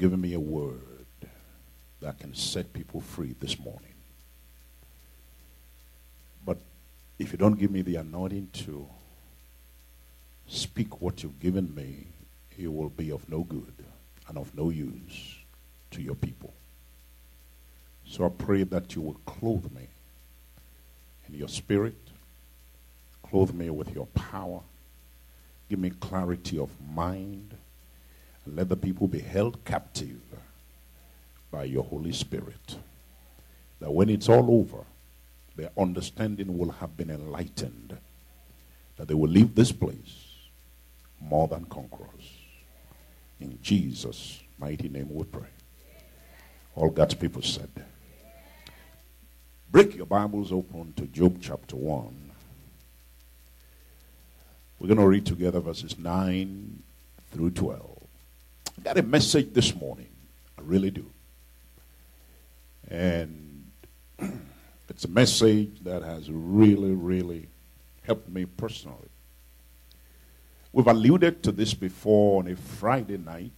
given me a word that can set people free this morning. But if you don't give me the anointing to speak what you've given me, it will be of no good and of no use to your people. So I pray that you will clothe me in your spirit, clothe me with your power, give me clarity of mind, let the people be held captive by your Holy Spirit. That when it's all over, their understanding will have been enlightened, that they will leave this place more than conquerors. In Jesus' mighty name we pray. All God's people said. Break your Bibles open to Job chapter 1. We're going to read together verses 9 through 12. I got a message this morning. I really do. And it's a message that has really, really helped me personally. We've alluded to this before on a Friday night,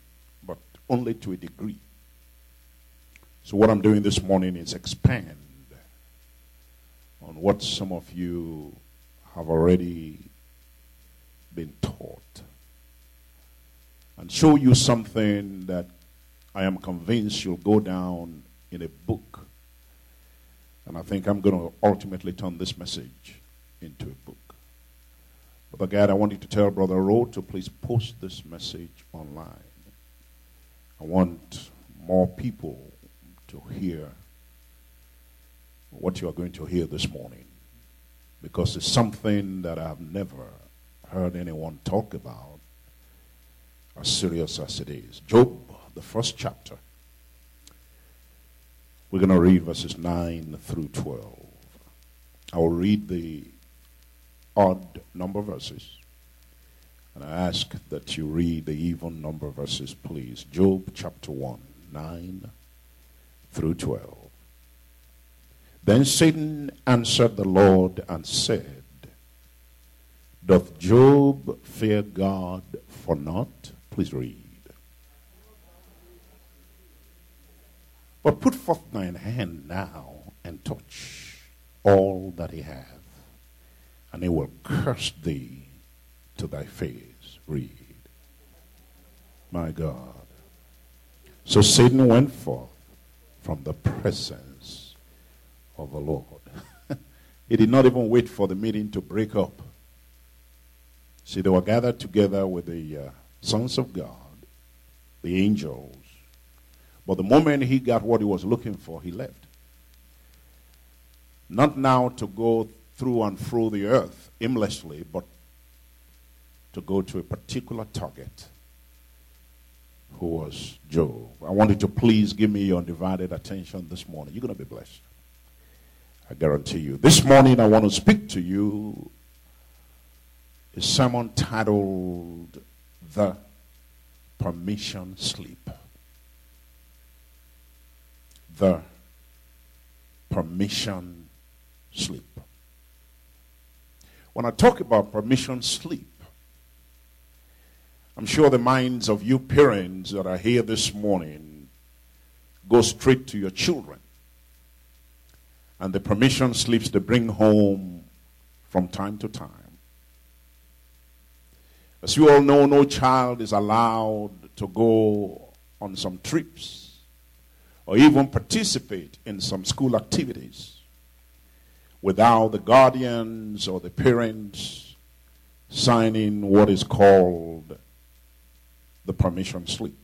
but only to a degree. So, what I'm doing this morning is expand on what some of you have already been taught and show you something that I am convinced you'll go down in a book. And I think I'm going to ultimately turn this message into a book. Brother God, I want you to tell Brother Rowe to please post this message online. I want more people to hear what you are going to hear this morning because it's something that I've never heard anyone talk about as serious as it is. Job, the first chapter. We're going to read verses 9 through 12. I will read the odd number verses. And I ask that you read the even number verses, please. Job chapter 1, 9 through 12. Then Satan answered the Lord and said, Doth Job fear God for naught? Please read. But put forth thine hand now and touch all that he hath, and he will curse thee to thy face. Read. My God. So Satan went forth from the presence of the Lord. he did not even wait for the meeting to break up. See, they were gathered together with the uh, sons of God, the angels. But the moment he got what he was looking for, he left. Not now to go through and through the earth aimlessly, but to go to a particular target who was Job. I want you to please give me your undivided attention this morning. You're going to be blessed. I guarantee you. This morning, I want to speak to you a sermon titled The Permission Slip. The Permission Slip. When I talk about permission slip, I'm sure the minds of you parents that are here this morning go straight to your children and the permission slips they bring home from time to time. As you all know, no child is allowed to go on some trips or even participate in some school activities without the guardians or the parents signing what is called the permission slip.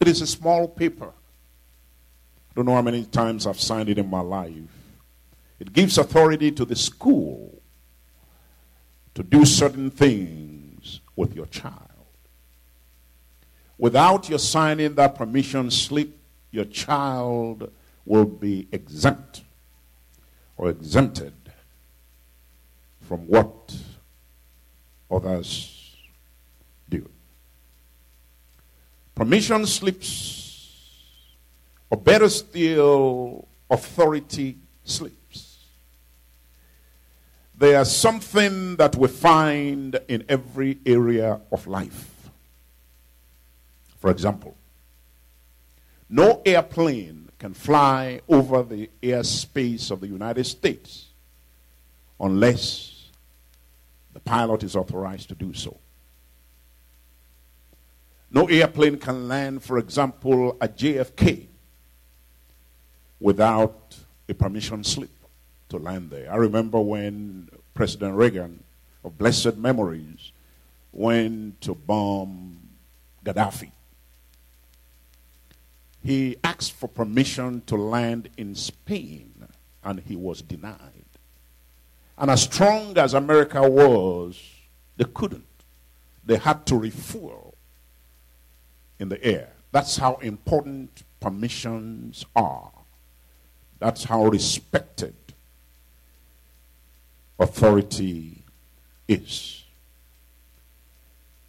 It is a small paper. I don't know how many times I've signed it in my life. It gives authority to the school to do certain things with your child. Without your signing that permission slip, your child will be exempt or exempted from what others do. Permission slips, or better still, authority slips they are something that we find in every area of life. For example, No airplane can fly over the airspace of the United States unless the pilot is authorized to do so. No airplane can land, for example, at JFK without a permission slip to land there. I remember when President Reagan, of blessed memories, went to bomb Gaddafi. He asked for permission to land in Spain and he was denied. And as strong as America was, they couldn't. They had to refuel in the air. That's how important permissions are. That's how respected authority is.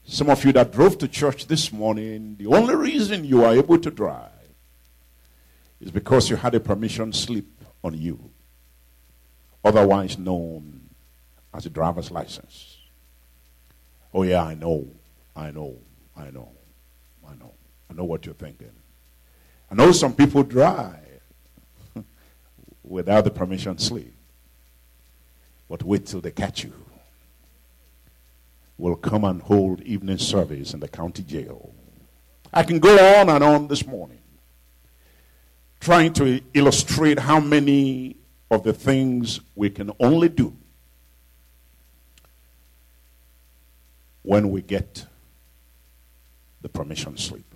Some of you that drove to church this morning, the only reason you are able to drive is because you had a permission slip on you, otherwise known as a driver's license. Oh, yeah, I know, I know, I know, I know. I know what you're thinking. I know some people drive without the permission slip, but wait till they catch you. We'll come and hold evening service in the county jail. I can go on and on this morning trying to illustrate how many of the things we can only do when we get the permission slip.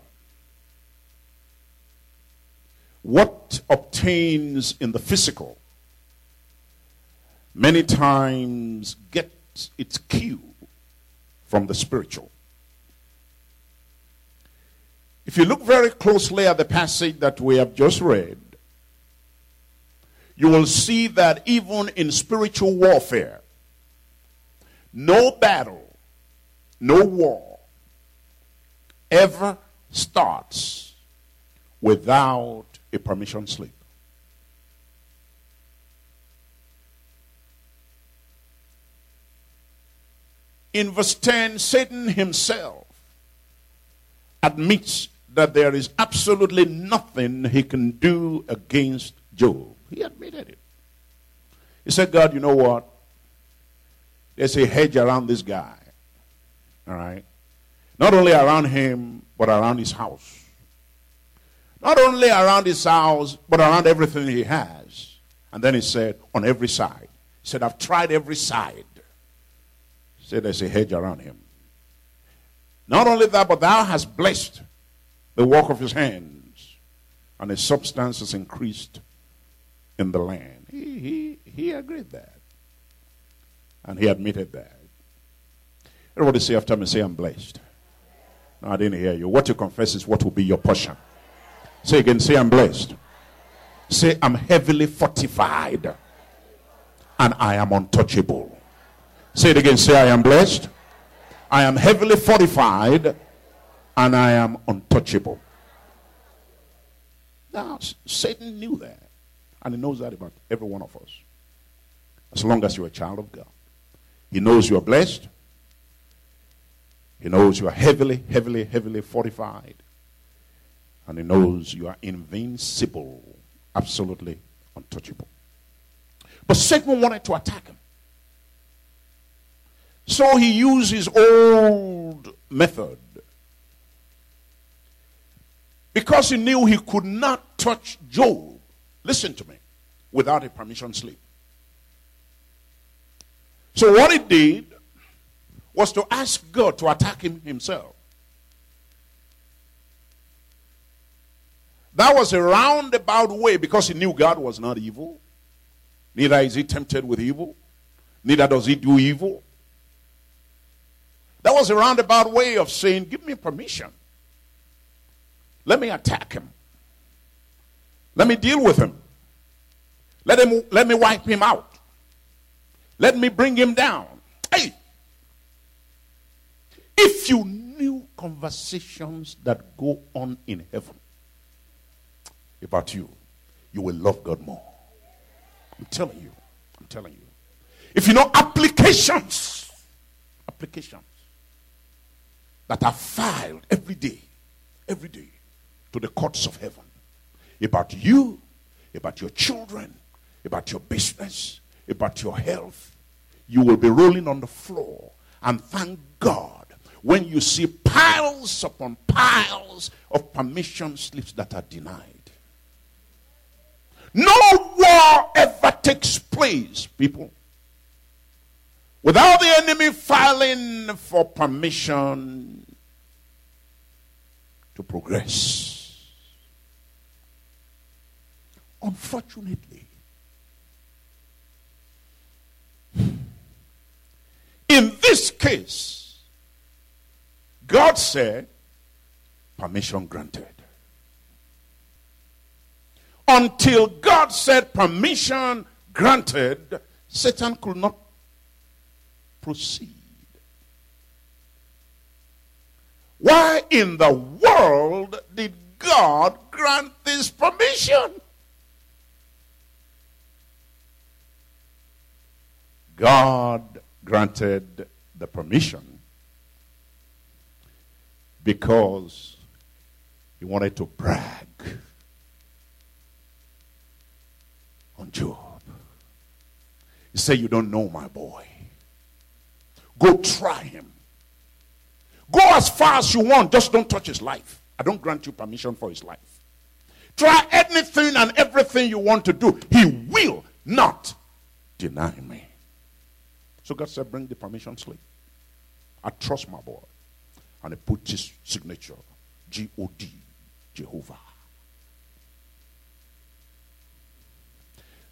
What obtains in the physical many times gets its cue from the spiritual. If you look very closely at the passage that we have just read, you will see that even in spiritual warfare, no battle, no war ever starts without a permission slip. In verse 10, Satan himself admits that there is absolutely nothing he can do against Job. He admitted it. He said, God, you know what? There's a hedge around this guy. All right? Not only around him, but around his house. Not only around his house, but around everything he has. And then he said, on every side. He said, I've tried every side. Said, there's a hedge around him. Not only that, but thou hast blessed the work of his hands, and his substance is increased in the land. He, he, he agreed that. And he admitted that. Everybody say after me, say, I'm blessed. No, I didn't hear you. What you confess is what will be your portion. Say again, say, I'm blessed. Say, I'm heavily fortified. And I am untouchable. Say it again, say, I am blessed. I am heavily fortified and I am untouchable. Now, Satan knew that. And he knows that about every one of us. As long as you're a child of God, he knows you're blessed. He knows you are heavily, heavily, heavily fortified. And he knows you are invincible, absolutely untouchable. But Satan wanted to attack him. So he used his old method because he knew he could not touch Job, listen to me, without a permission slip. So what he did was to ask God to attack him himself. That was a roundabout way because he knew God was not evil. Neither is he tempted with evil. Neither does he do evil. That was a roundabout way of saying, Give me permission. Let me attack him. Let me deal with him. Let him let me wipe him out. Let me bring him down. Hey. If you knew conversations that go on in heaven about you, you will love God more. I'm telling you. I'm telling you. If you know applications, applications that are filed every day, every day to the courts of heaven. about you, about your children, about your business, about your health, you will be rolling on the floor and thank God when you see piles upon piles of permission slips that are denied. No war ever takes place, people, without the enemy filing for permission to progress. Unfortunately, in this case, God said, permission granted. Until God said permission granted, Satan could not proceed. Why in the world did God grant this permission? God granted the permission because he wanted to brag on Job. He said, You don't know my boy. Go try him. Go as far as you want, just don't touch his life. I don't grant you permission for his life. Try anything and everything you want to do. He will not deny me. So God said, Bring the permission slip. I trust my boy. And he put his signature G O D, Jehovah.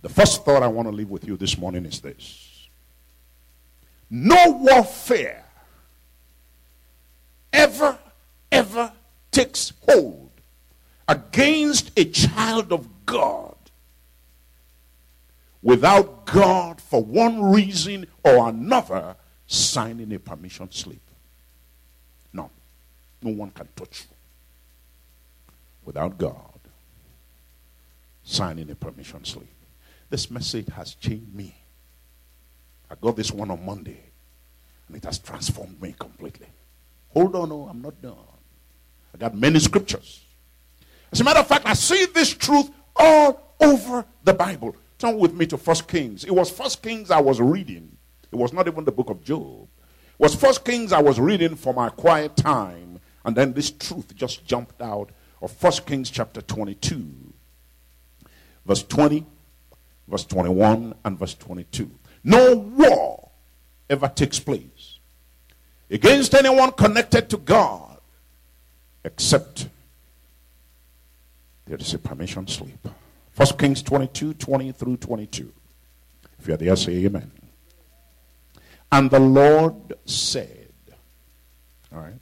The first thought I want to leave with you this morning is this No warfare ever, ever takes hold against a child of God without God, for one reason or another, signing a permission slip. No. No one can touch you without God signing a permission slip. This message has changed me. I got this one on Monday, and it has transformed me completely. Hold on, no, I'm not done. I got many scriptures. As a matter of fact, I see this truth all over the Bible. Turn with me to First Kings. It was First Kings I was reading. It was not even the book of Job. It was First Kings I was reading for my quiet time. And then this truth just jumped out of First Kings chapter 22, verse 20, verse 21, and verse 22. No war ever takes place against anyone connected to God except there is a permission slip. First Kings 22, 20 through 22. If you're there, say amen. And the Lord said, All right,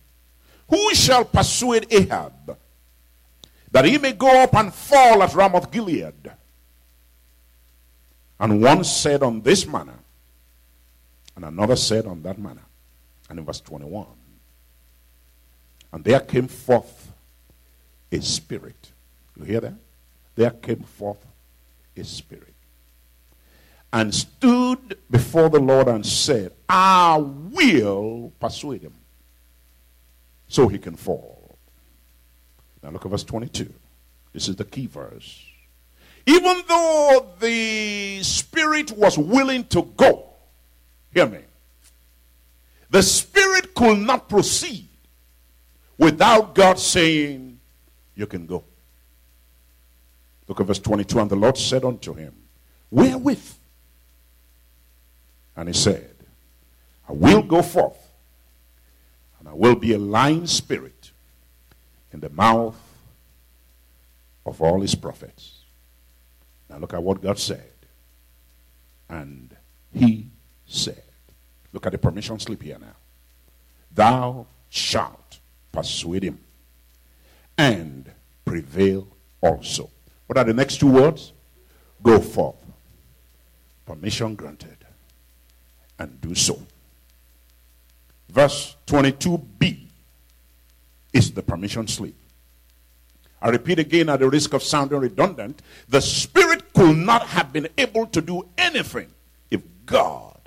who shall persuade Ahab that he may go up and fall at Ramoth Gilead? And one said on this manner, and another said on that manner. And in verse 21, and there came forth a spirit. You hear that? there came forth a spirit and stood before the Lord and said, I will persuade him so he can fall. Now look at verse 22. This is the key verse. Even though the spirit was willing to go, hear me, the spirit could not proceed without God saying, You can go. Look at verse 22. And the Lord said unto him, Wherewith? And he said, I will go forth, and I will be a lying spirit in the mouth of all his prophets. Now look at what God said. And he said, Look at the permission slip here now. Thou shalt persuade him and prevail also. What are the next two words? Go forth. Permission granted. And do so. Verse 22b is the permission slip. I repeat again at the risk of sounding redundant the Spirit could not have been able to do anything if God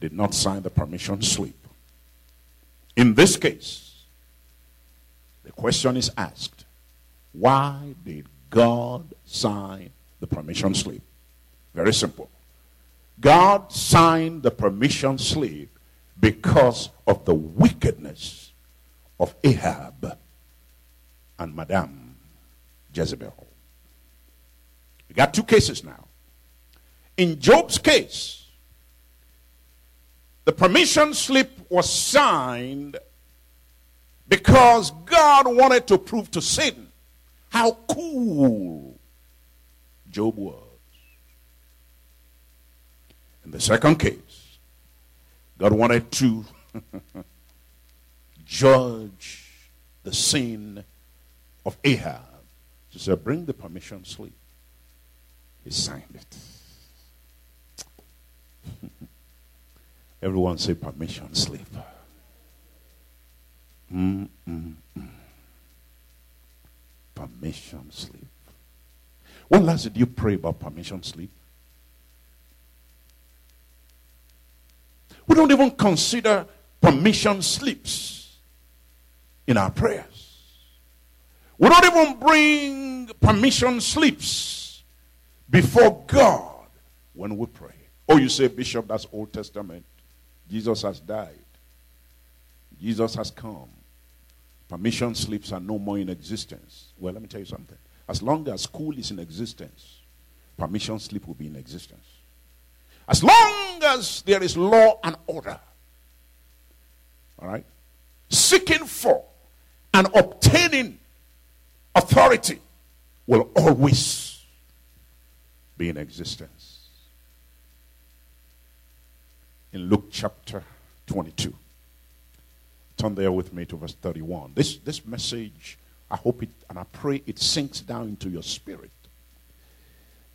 did not sign the permission slip. In this case, the question is asked why did God sign the permission slip. Very simple. God signed the permission slip because of the wickedness of Ahab and Madame Jezebel. We got two cases now. In Job's case, the permission slip was signed because God wanted to prove to Satan how cool Job was. In the second case, God wanted to judge the sin of Ahab. He said, Bring the permission slip. He signed it. Everyone say permission slip. Mm, mm, mm. Permission slip. When last did you pray about permission slip? We don't even consider permission slips in our prayers. We don't even bring permission slips before God when we pray. Oh, you say, Bishop, that's Old Testament. Jesus has died. Jesus has come. Permission slips are no more in existence. Well, let me tell you something. As long as school is in existence, permission slip will be in existence. As long as there is law and order, all right, seeking for and obtaining authority will always be in existence. In Luke chapter 22. Turn there with me to verse 31. This, this message, I hope it and I pray it sinks down into your spirit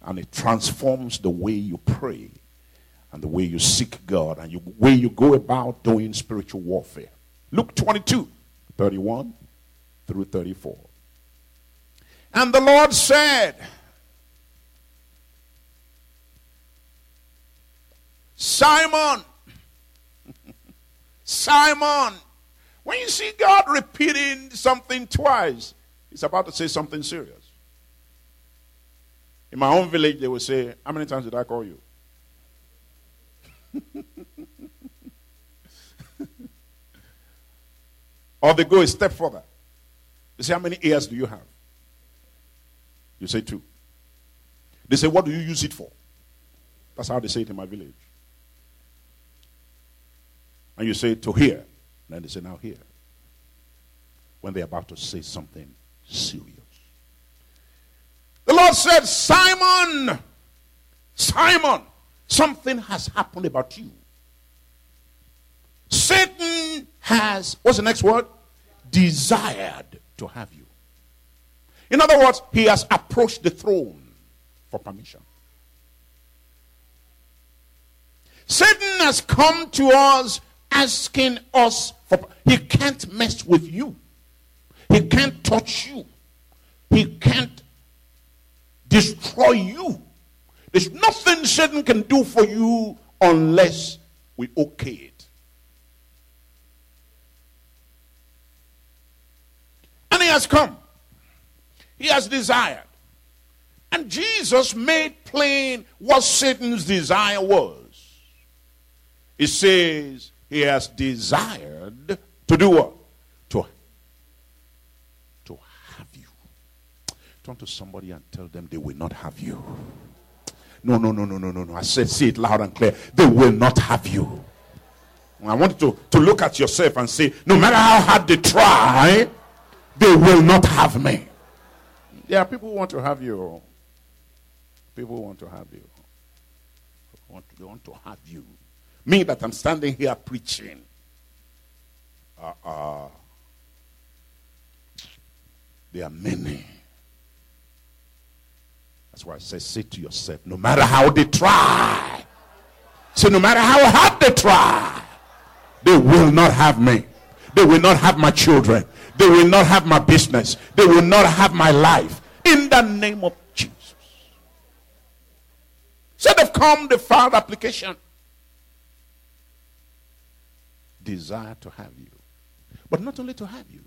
and it transforms the way you pray and the way you seek God and the way you go about doing spiritual warfare. Luke 22, 31 through 34. And the Lord said, Simon, Simon, when you see God repeating something twice, He's about to say something serious. In my own village, they would say, How many times did I call you? or they go a step further. They say, How many ears do you have? You say two. They say, What do you use it for? That's how they say it in my village. And you say, To hear. And then they say, Now hear. When they're about to say something serious. The Lord said, Simon, Simon, something has happened about you. Satan has, what's the next word? Desired to have you. In other words, he has approached the throne for permission. Satan has come to us asking us for. He can't mess with you. He can't touch you. He can't destroy you. There's nothing Satan can do for you unless we okay it. And he has come. He has desired. And Jesus made plain what Satan's desire was. He says he has desired to do what? To, to have you. Turn to somebody and tell them they will not have you. No, no, no, no, no, no, no. I said, say it loud and clear. They will not have you. I want you to, to look at yourself and say, no matter how hard they try, they will not have me. There are people who want to have you. People want to have you. Want to, they want to have you. Me that I'm standing here preaching. Uh-uh. There are many. That's why I say, say to yourself, no matter how they try, say, no matter how hard they try, they will not have me. They will not have my children. They will not have my business. They will not have my life. In the name of Jesus. So they've come the filed application. Desire to have you. But not only to have you.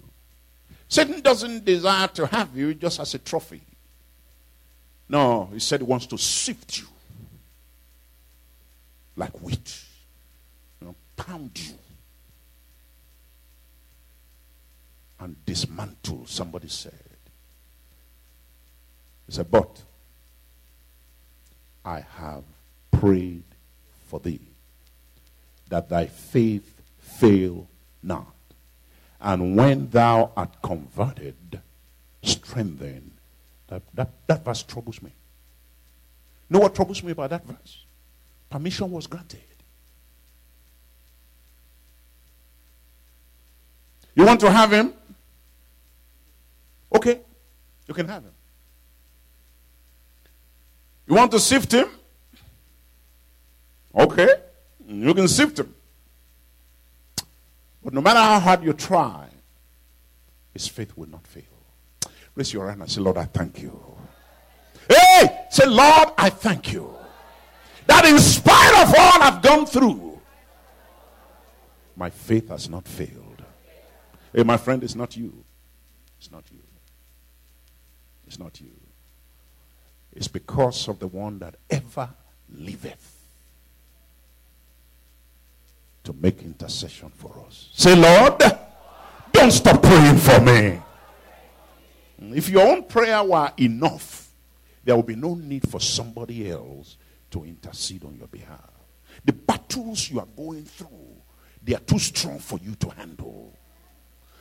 Satan doesn't desire to have you just as a trophy. No, he said he wants to sift you like wheat, you know, pound you and dismantle, somebody said. He said, But I have prayed for thee that thy faith fail not. And when thou art converted, strengthen. That, that, that verse troubles me. Know what troubles me about that verse? Permission was granted. You want to have him? Okay, you can have him. You want to sift him? Okay, you can sift him. But no matter how hard you try, his faith will not fail. Raise your hand and say, Lord, I thank you. Hey, say, Lord, I thank you. That in spite of all I've gone through, my faith has not failed. Hey, my friend, it's not you. It's not you. It's not you. It's because of the one that ever liveth to make intercession for us. Say, Lord, don't stop praying for me. If your own prayer were enough, there will be no need for somebody else to intercede on your behalf. The battles you are going through, they are too strong for you to handle.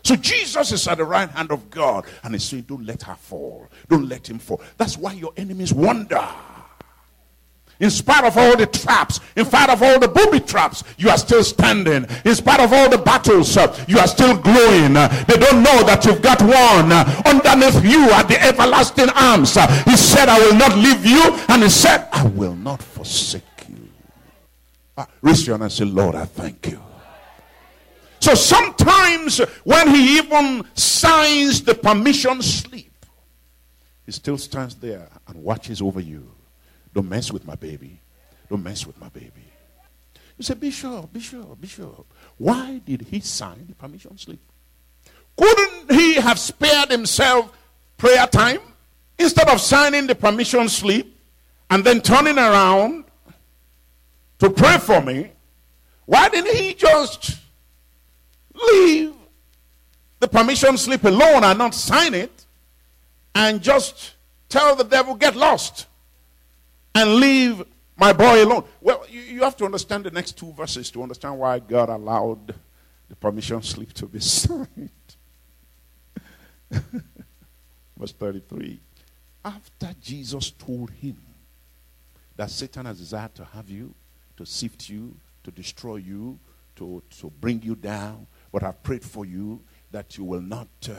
So Jesus is at the right hand of God and he's saying, Don't let her fall. Don't let him fall. That's why your enemies wonder. In spite of all the traps, in spite of all the booby traps, you are still standing. In spite of all the battles, uh, you are still glowing. Uh, they don't know that you've got one uh, underneath you at the everlasting arms. He said, I will not leave you. And he said, I will not forsake you. Raise your hand and say, Lord, I thank you. So sometimes when he even signs the permission slip, he still stands there and watches over you. Don't mess with my baby. Don't mess with my baby. You say, Bishop, Bishop, Bishop, why did he sign the permission slip? Couldn't he have spared himself prayer time instead of signing the permission slip and then turning around to pray for me? Why didn't he just leave the permission slip alone and not sign it and just tell the devil, get lost? and leave my boy alone. Well, you, you have to understand the next two verses to understand why God allowed the permission slip to be signed. Verse 33. After Jesus told him that Satan has desired to have you, to sift you, to destroy you, to, to bring you down, but I've prayed for you that you will not, uh,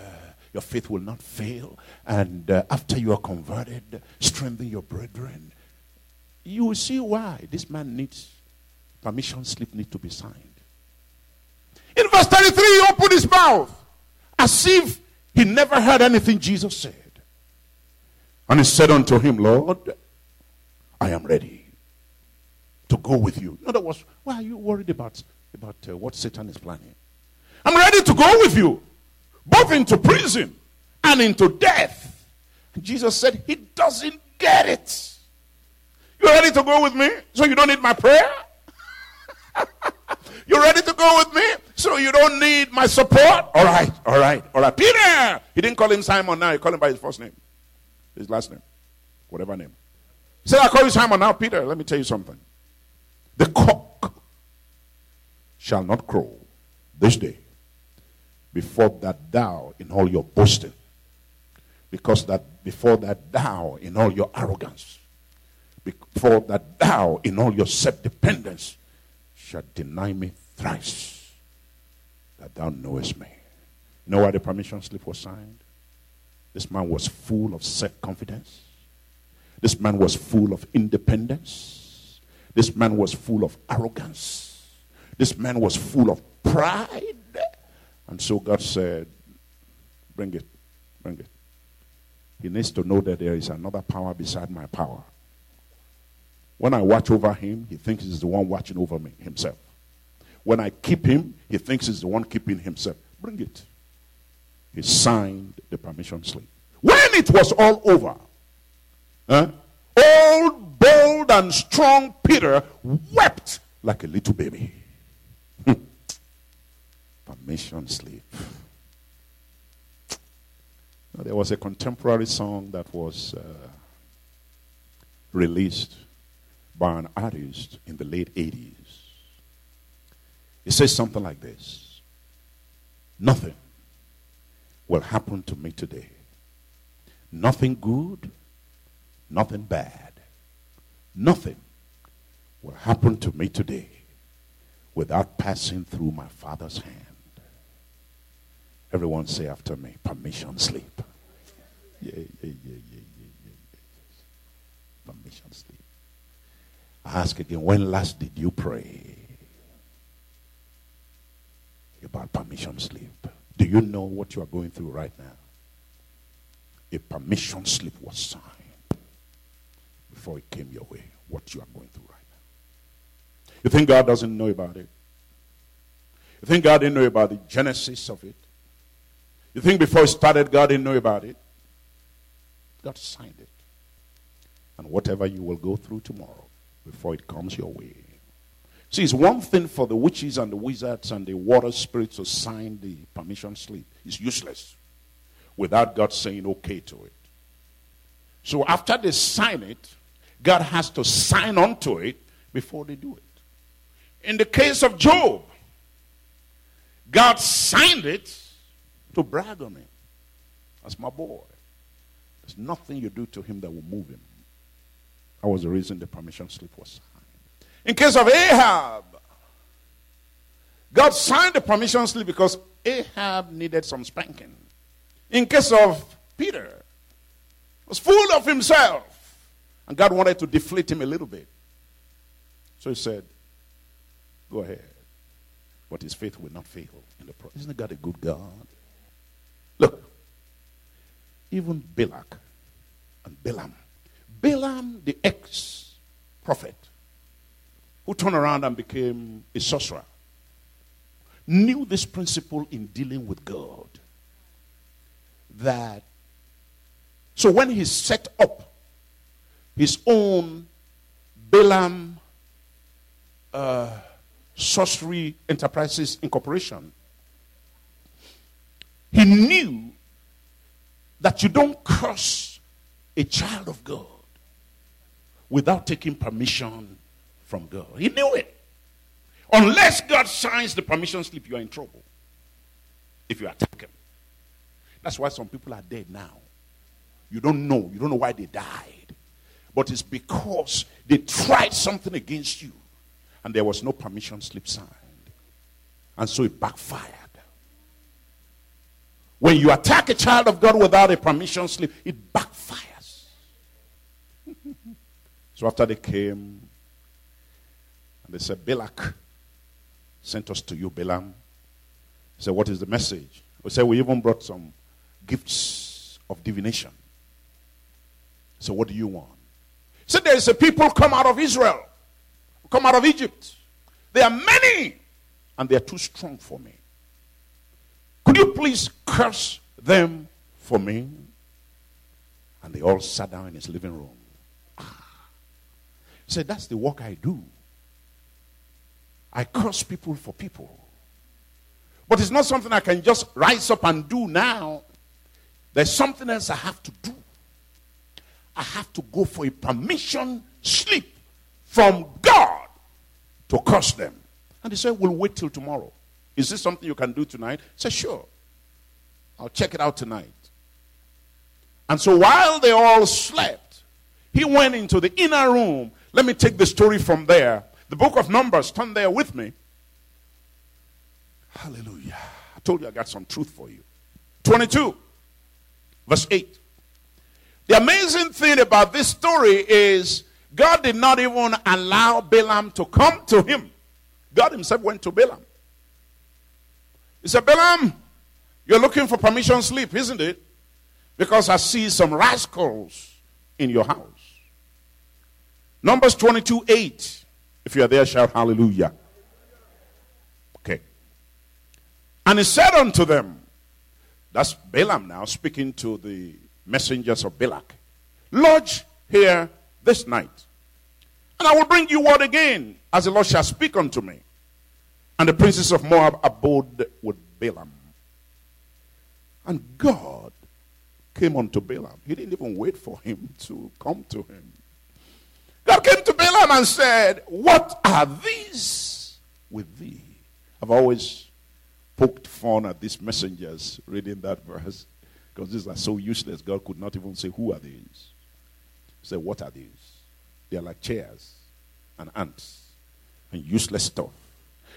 your faith will not fail. And uh, after you are converted, strengthen your brethren you will see why this man needs permission slip need to be signed. In verse 33, he opened his mouth as if he never heard anything Jesus said. And he said unto him, Lord, I am ready to go with you. In other words, why are you worried about, about uh, what Satan is planning? I'm ready to go with you, both into prison and into death. And Jesus said, He doesn't get it. You're ready to go with me? So you don't need my prayer? You're ready to go with me? So you don't need my support? All right, all right, all right. Peter! He didn't call him Simon now, he called him by his first name. His last name. Whatever name. He said, I call you Simon now, Peter. Let me tell you something. The cock shall not crow this day before that thou in all your boasting. Because that before that thou in all your arrogance before that thou, in all your self dependence, shalt deny me thrice, that thou knowest me. You know why the permission slip was signed? This man was full of self confidence. This man was full of independence. This man was full of arrogance. This man was full of pride. And so God said, Bring it, bring it. He needs to know that there is another power beside my power. When I watch over him, he thinks he's the one watching over me himself. When I keep him, he thinks he's the one keeping himself. Bring it. He signed the permission slip. When it was all over? Old, bold, and strong Peter wept like a little baby. Permission slip. There was a contemporary song that was uh, released by an artist in the late 80s. It says something like this Nothing will happen to me today. Nothing good, nothing bad. Nothing will happen to me today without passing through my Father's hand. Everyone say after me, permission sleep. Yeah, yeah, yeah, yeah, yeah, yeah. Permission sleep. I ask again, when last did you pray about permission sleep? Do you know what you are going through right now? A permission slip was signed before it came your way. What you are going through right now. You think God doesn't know about it? You think God didn't know about the genesis of it? You think before it started, God didn't know about it? God signed it. And whatever you will go through tomorrow, before it comes your way. See, it's one thing for the witches and the wizards and the water spirits to sign the permission slip. It's useless without God saying okay to it. So after they sign it, God has to sign onto it before they do it. In the case of Job, God signed it to brag on him. That's my boy. There's nothing you do to him that will move him. That was the reason the permission slip was signed. In case of Ahab, God signed the permission slip because Ahab needed some spanking. In case of Peter, was full of himself. And God wanted to deflate him a little bit. So he said, Go ahead. But his faith will not fail in the process. Isn't God a good God? Look, even Balak and Balaam. Balaam, the ex prophet, who turned around and became a sorcerer, knew this principle in dealing with God. That, so when he set up his own Balaam uh, Sorcery Enterprises Incorporation, he knew that you don't curse a child of God without taking permission from God. He knew it. Unless God signs the permission slip, you are in trouble. If you attack him. That's why some people are dead now. You don't know. You don't know why they died. But it's because they tried something against you and there was no permission slip signed. And so it backfired. When you attack a child of God without a permission slip, it backfires. so after they came, and they said, Balak sent us to you, Balaam. He said, What is the message? We said, We even brought some gifts of divination. So, what do you want? He said, There is a people come out of Israel, come out of Egypt. There are many, and they are too strong for me. Could you please curse them for me? And they all sat down in his living room. He said, That's the work I do. I curse people for people. But it's not something I can just rise up and do now. There's something else I have to do. I have to go for a permission slip from God to curse them. And he said, We'll wait till tomorrow. Is this something you can do tonight? Said, Sure. I'll check it out tonight. And so while they all slept, he went into the inner room. Let me take the story from there. The book of Numbers, turn there with me. Hallelujah. I told you I got some truth for you. 22, verse 8. The amazing thing about this story is God did not even allow Balaam to come to him. God himself went to Balaam. He said, Balaam, you're looking for permission sleep, isn't it? Because I see some rascals in your house. Numbers 22 8. If you are there, shout hallelujah. Okay. And he said unto them, that's Balaam now speaking to the messengers of Balak, lodge here this night. And I will bring you word again, as the Lord shall speak unto me. And the princes of Moab abode with Balaam. And God came unto Balaam. He didn't even wait for him to come to him. God came to Balaam and said, What are these with thee? I've always poked fun at these messengers reading that verse because these are so useless. God could not even say, Who are these? He said, What are these? They are like chairs and ants and useless stuff.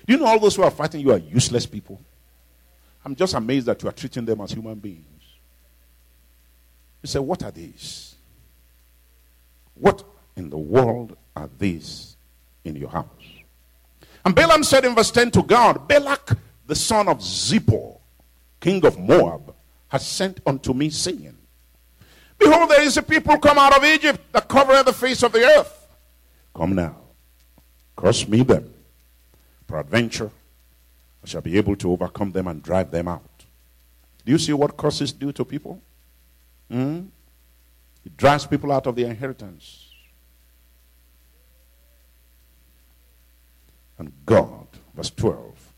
Do you know all those who are fighting you are useless people? I'm just amazed that you are treating them as human beings. You say, What are these? What in the world are these in your house? And Balaam said in verse 10 to God, Balak, the son of Zippor, king of Moab, has sent unto me, saying, Behold, there is a people come out of Egypt that cover the face of the earth. Come now, curse me them. Peradventure, I shall be able to overcome them and drive them out. Do you see what curses do to people? Hmm? It drives people out of their inheritance. And God, verse 12,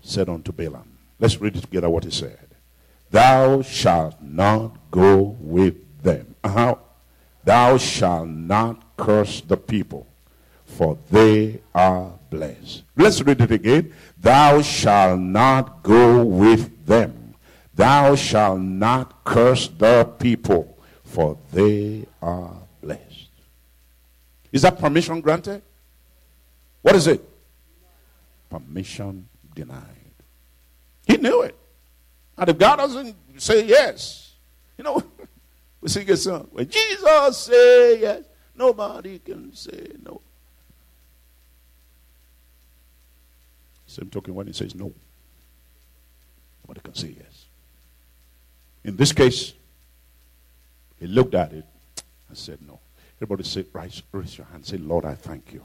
said unto Balaam, let's read it together what he said. Thou shalt not go with them. Uh-huh. Thou shalt not curse the people, for they are blessed. Let's read it again. Thou shalt not go with them. Thou shalt not curse the people, for they are blessed. Is that permission granted? What is it? Permission denied. He knew it. And if God doesn't say yes, you know, we sing a song. When Jesus say yes, nobody can say no. Same token when he says no, nobody can say yes. In this case, he looked at it and said no. Everybody say, raise, raise your hand. Say, Lord, I thank you.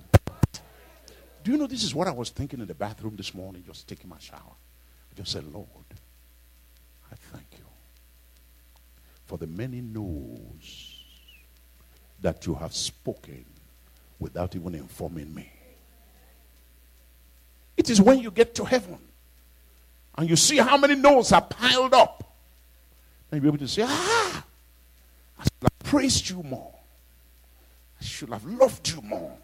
Do you know this is what I was thinking in the bathroom this morning, just taking my shower? I just said, Lord, I thank you for the many no's that you have spoken without even informing me. It is when you get to heaven and you see how many no's are piled up, and you'll be able to say, Ah, I should have praised you more. I should have loved you more.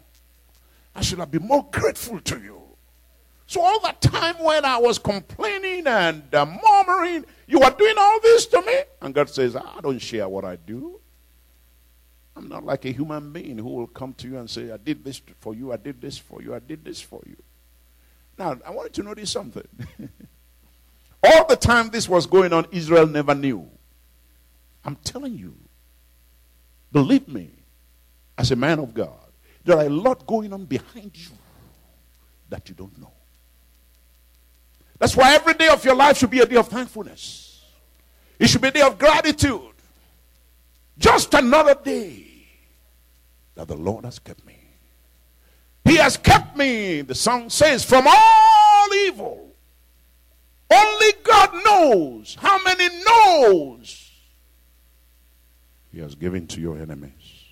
I should have been more grateful to you. So, all that time when I was complaining and uh, murmuring, you are doing all this to me. And God says, I don't share what I do. I'm not like a human being who will come to you and say, I did this for you, I did this for you, I did this for you. Now, I want you to notice something. all the time this was going on, Israel never knew. I'm telling you, believe me, as a man of God, there are a lot going on behind you that you don't know. That's why every day of your life should be a day of thankfulness. It should be a day of gratitude. Just another day that the Lord has kept me. He has kept me, the song says, from all evil. Only God no's how many knows He has given to your enemies.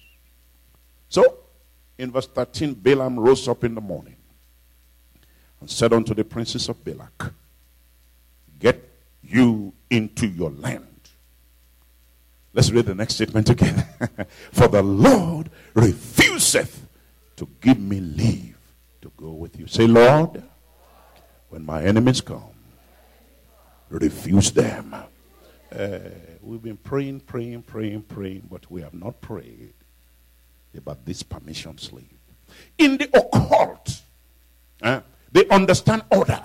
So, in verse 13, Balaam rose up in the morning and said unto the princes of Balak, Get you into your land. Let's read the next statement again. For the Lord refuseth to give me leave to go with you. Say, Lord, when my enemies come, refuse them. Uh, we've been praying, praying, praying, praying, but we have not prayed about this permission slip. In the occult, uh, they understand order.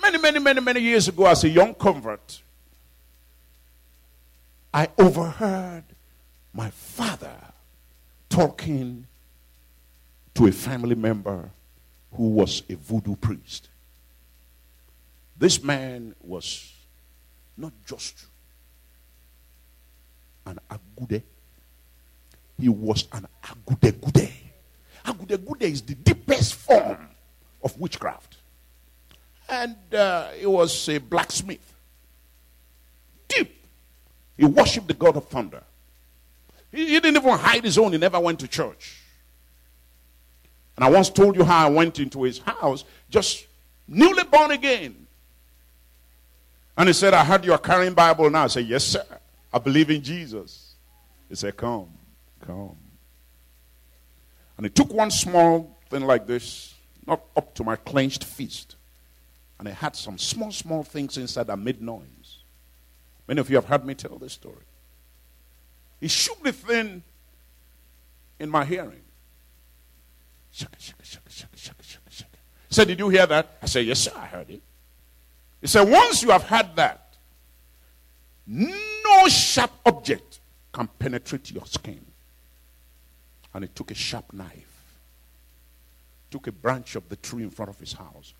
Many, many, many, many years ago, as a young convert, I overheard my father talking to a family member who was a voodoo priest. This man was not just an agude he was an agudegude. Agudegude is the deepest form of witchcraft. And uh, he was a blacksmith. Deep. He worshipped the god of thunder. He, he didn't even hide his own. He never went to church. And I once told you how I went into his house, just newly born again. And he said, I heard you are carrying Bible now. I said, Yes, sir. I believe in Jesus. He said, Come, come. And he took one small thing like this, not up to my clenched fist. And it had some small, small things inside that made noise. Many of you have heard me tell this story. He shook the thing in my hearing. He said, Did you hear that? I said, Yes, sir, I heard it. He said, Once you have heard that, no sharp object can penetrate your skin. And he took a sharp knife, took a branch of the tree in front of his house,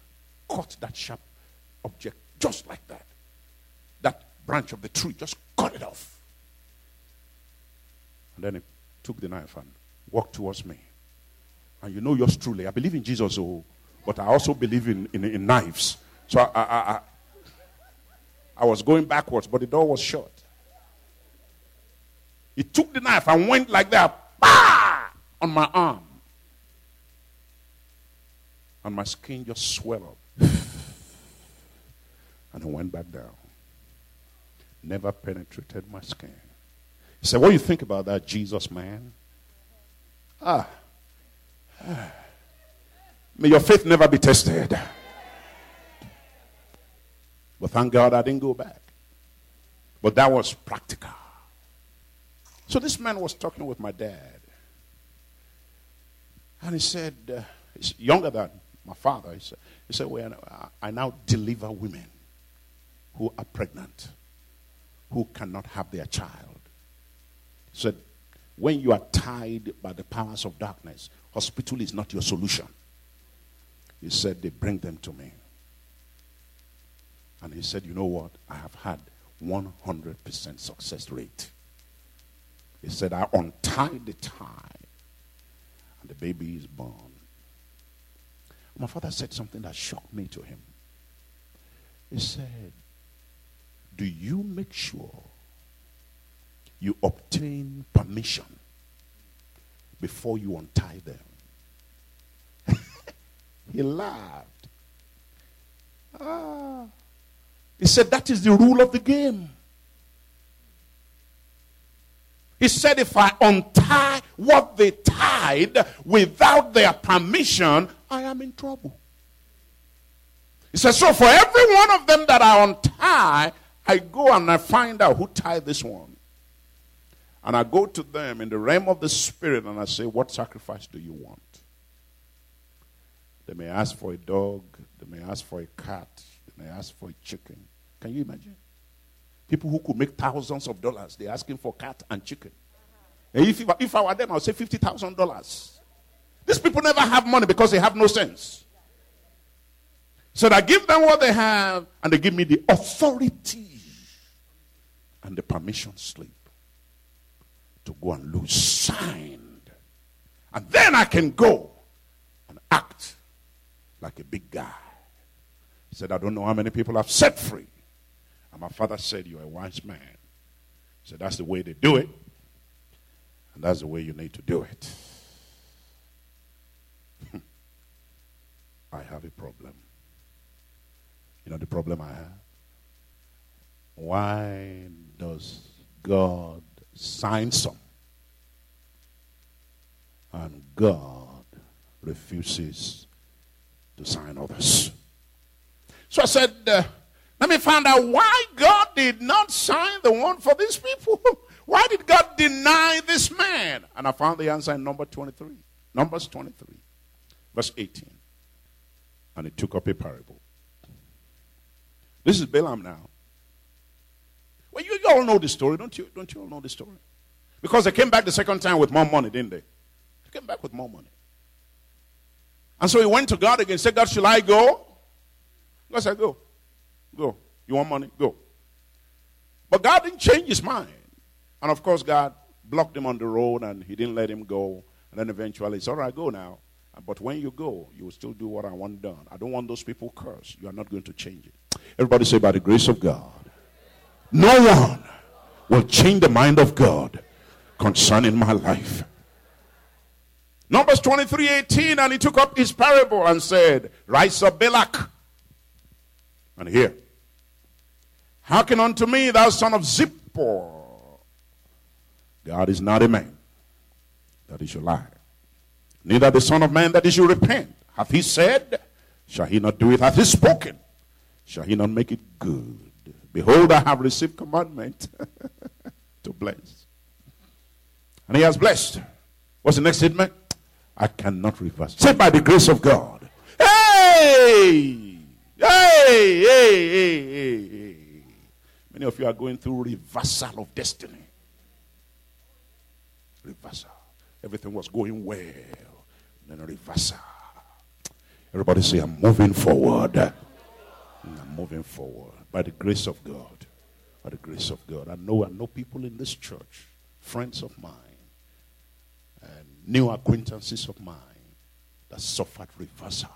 cut that sharp object just like that. That branch of the tree, just cut it off. And then he took the knife and walked towards me. And you know yours truly. I believe in Jesus, oh, but I also believe in, in, in knives. So I, I, I, I was going backwards, but the door was shut. He took the knife and went like that, bah, on my arm. And my skin just swelled up. and it went back down. Never penetrated my skin. He said, What do you think about that, Jesus man? Ah. May your faith never be tested. But thank God I didn't go back. But that was practical. So this man was talking with my dad. And he said, uh, he's younger than my father. He said, he said well, I now deliver women who are pregnant, who cannot have their child. He said, when you are tied by the powers of darkness, hospital is not your solution. He said, they bring them to me. And he said, You know what? I have had 100% success rate. He said, I untied the tie, and the baby is born. My father said something that shocked me to him. He said, Do you make sure you obtain permission before you untie them? he laughed. Ah. He said, That is the rule of the game. He said, If I untie what they tied without their permission, I am in trouble. He said, So for every one of them that I untie, I go and I find out who tied this one. And I go to them in the realm of the spirit and I say, What sacrifice do you want? They may ask for a dog, they may ask for a cat, they may ask for a chicken. Can you imagine? People who could make thousands of dollars, they're asking for cat and chicken. And if, if I were them, I would say $50,000. These people never have money because they have no sense. So I give them what they have, and they give me the authority and the permission slip to go and lose signed. And then I can go and act like a big guy. He said, I don't know how many people I've set free. And my father said, You're a wise man. He said, That's the way they do it. And that's the way you need to do it. I have a problem. You know the problem I have? Why does God sign some and God refuses to sign others? So I said, uh, let me find out why God did not sign the one for these people. Why did God deny this man? And I found the answer in number 23. Numbers 23, verse 18. And he took up a parable. This is Balaam now. Well, you, you all know the story, don't you? Don't you all know the story? Because they came back the second time with more money, didn't they? They came back with more money. And so he went to God again, and said, God, shall I go? God said, Go. Go. You want money? Go. But God didn't change his mind. And of course, God blocked him on the road and he didn't let him go. And then eventually, it's all right, go now. But when you go, you will still do what I want done. I don't want those people cursed. You are not going to change it. Everybody say, by the grace of God, no one will change the mind of God concerning my life. Numbers 23 18, and he took up his parable and said, Rise up, Balak. And here, hearken unto me, thou son of Zippor. God is not a man that he should lie, neither the son of man that he should repent. Hath he said, shall he not do it? Hath he spoken, shall he not make it good? Behold, I have received commandment to bless. And he has blessed. What's the next statement? I cannot reverse. Say by the grace of God. Hey! Hey! Hey! Hey! Hey! hey. Many of you are going through reversal of destiny. Reversal. Everything was going well. Then a reversal. Everybody say, I'm moving forward. I'm moving forward by the grace of God. By the grace of God. I know I know people in this church, friends of mine, and new acquaintances of mine that suffered reversal.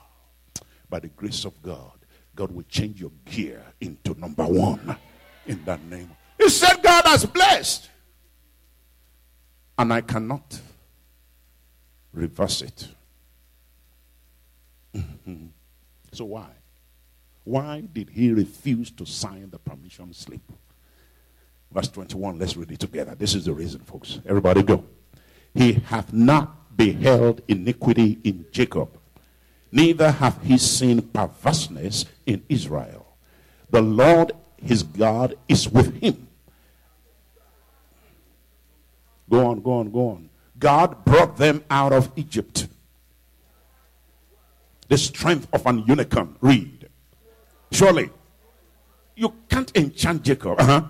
By the grace of God, God will change your gear into number one in that name. He said God has blessed. And I cannot reverse it. so why? Why did he refuse to sign the permission slip? Verse 21, let's read it together. This is the reason, folks. Everybody go. He hath not beheld iniquity in Jacob, neither hath he seen perverseness in Israel. The Lord his God is with him. Go on, go on, go on. God brought them out of Egypt. The strength of an unicorn. Read. Surely, you can't enchant Jacob. Uh-huh.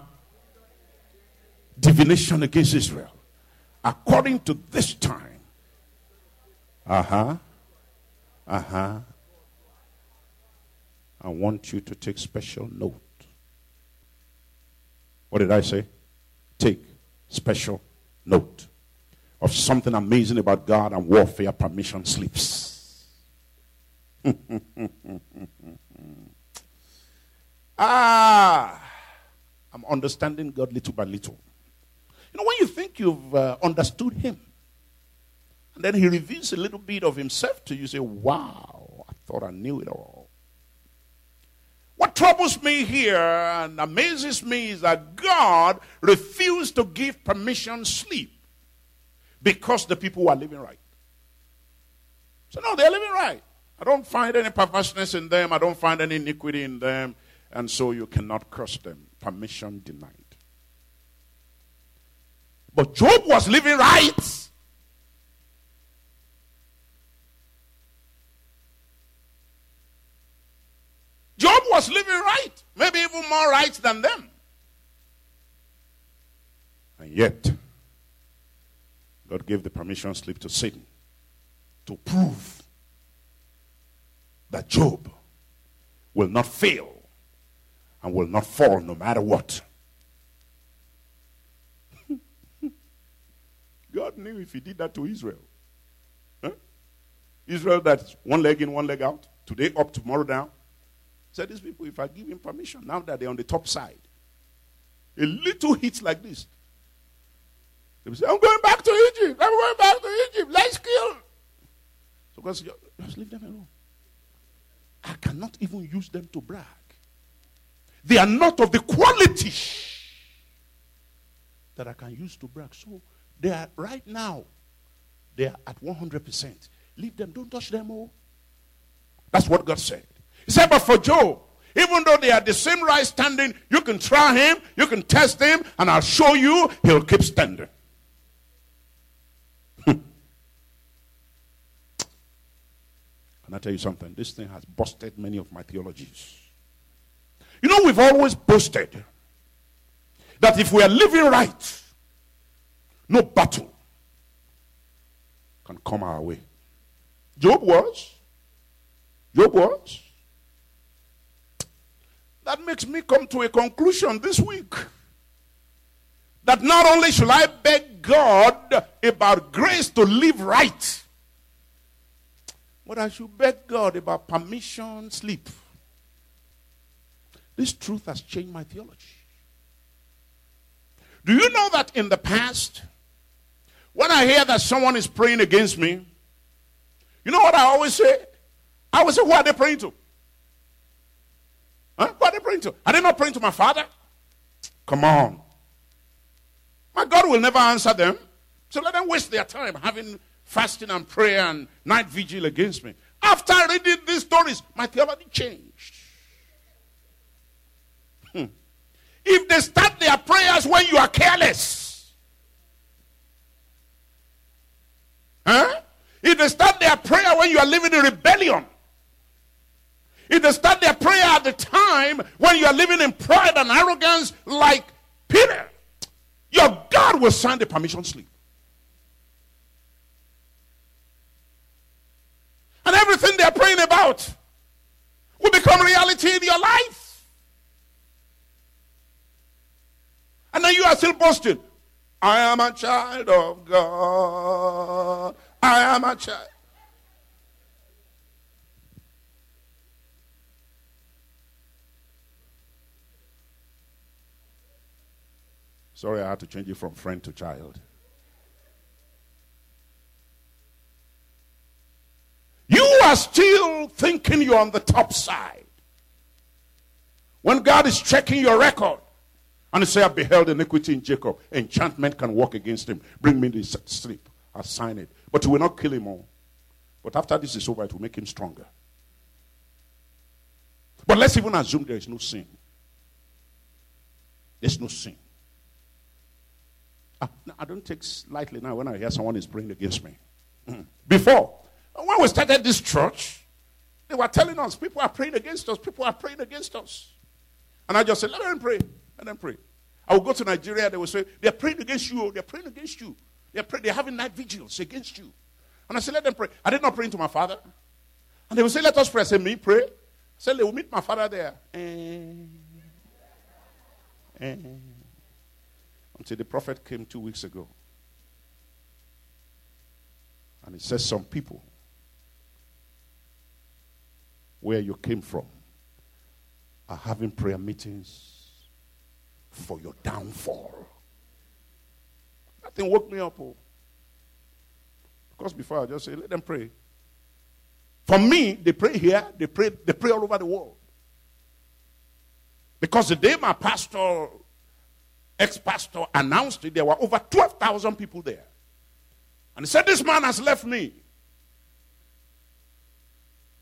Divination against Israel. According to this time. Uh huh. Uh huh. I want you to take special note. What did I say? Take special note of something amazing about God and warfare permission slips. ah, I'm understanding God little by little. You know, when you think you've uh, understood Him, and then He reveals a little bit of Himself to you, you say, Wow, I thought I knew it all. What troubles me here and amazes me is that God refused to give permission sleep because the people were living right. So, no, they're living right. I don't find any perverseness in them, I don't find any iniquity in them, and so you cannot curse them. Permission denied. But Job was living right. Job was living right, maybe even more right than them. And yet, God gave the permission slip to Satan to prove that Job will not fail and will not fall no matter what. God knew if he did that to Israel. Israel that's one leg in, one leg out, today up, tomorrow down. Said these people, if I give him permission, now that they're on the top side, a little hit like this, they will say, I'm going back to Egypt. I'm going back to Egypt. Let's kill. So God said, just leave them alone. I cannot even use them to brag. They are not of the quality that I can use to brag. So they are right now, they are at 100%. Leave them, don't touch them all. That's what God said. He said, but for Job, even though they are the same right standing, you can try him, you can test him, and I'll show you he'll keep standing. Can I tell you something? This thing has busted many of my theologies. You know, we've always boasted that if we are living right, no battle can come our way. Job was. Job was. That makes me come to a conclusion this week. That not only should I beg God about grace to live right, but I should beg God about permission sleep. This truth has changed my theology. Do you know that in the past, when I hear that someone is praying against me, you know what I always say? I always say, who are they praying to? Huh? Who are they praying to? Are they not praying to my father? Come on. My God will never answer them. So let them waste their time having fasting and prayer and night vigil against me. After reading these stories, my theology changed. Hmm. If they start their prayers when you are careless, huh? If they start their prayer when you are living in rebellion, if they start their prayer at the time when you are living in pride and arrogance like Peter, your God will sign the permission slip. And everything they're praying about will become reality in your life. And then you are still boasting. I am a child of God. I am a child. Sorry, I had to change it from friend to child. You are still thinking you're on the top side. When God is checking your record, and he say, I beheld iniquity in Jacob. Enchantment can work against him. Bring me the sleep. I'll sign it. But it will not kill him all. But after this is over, it will make him stronger. But let's even assume there is no sin. There's no sin. Ah, I don't take lightly now when I hear someone is praying against me. Mm. Before, when we started this church, they were telling us people are praying against us. People are praying against us. And I just said, let them pray. Let them pray. I will go to Nigeria. They will say, they're praying against you. They're praying against you. They're, praying, they're having night vigils against you. And I said, let them pray. I did not pray to my father. And they will say, let us pray. I said, me pray. I said, they will meet my father there. Eh, eh until the prophet came two weeks ago. And he says, Some people, where you came from, are having prayer meetings for your downfall. That thing woke me up. Oh. Because before I just say, let them pray. For me, they pray here, they pray, they pray all over the world. Because the day my pastor ex pastor announced it, there were over 12,000 people there. And he said, This man has left me.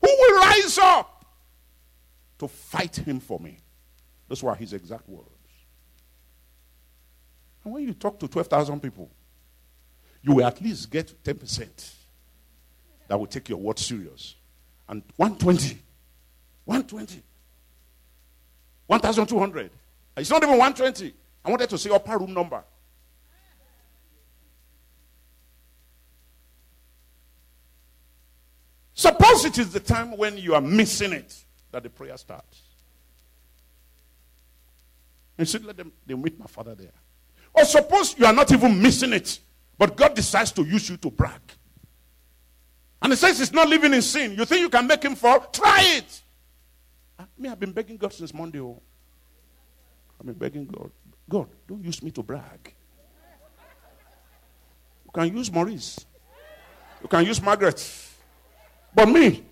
Who will rise up to fight him for me? Those were his exact words. And when you talk to 12,000 people, you will at least get 10% that will take your word serious. And 120, 120, 1,200. It's not even 120. I wanted to say upper room number. Suppose it is the time when you are missing it that the prayer starts. And said, let them they meet my father there. Or suppose you are not even missing it, but God decides to use you to brag. And he says he's not living in sin. You think you can make him fall? Try it. Ah, I mean, I've been begging God since Monday. Oh. I've been begging God. God, don't use me to brag. You can use Maurice. You can use Margaret. But me,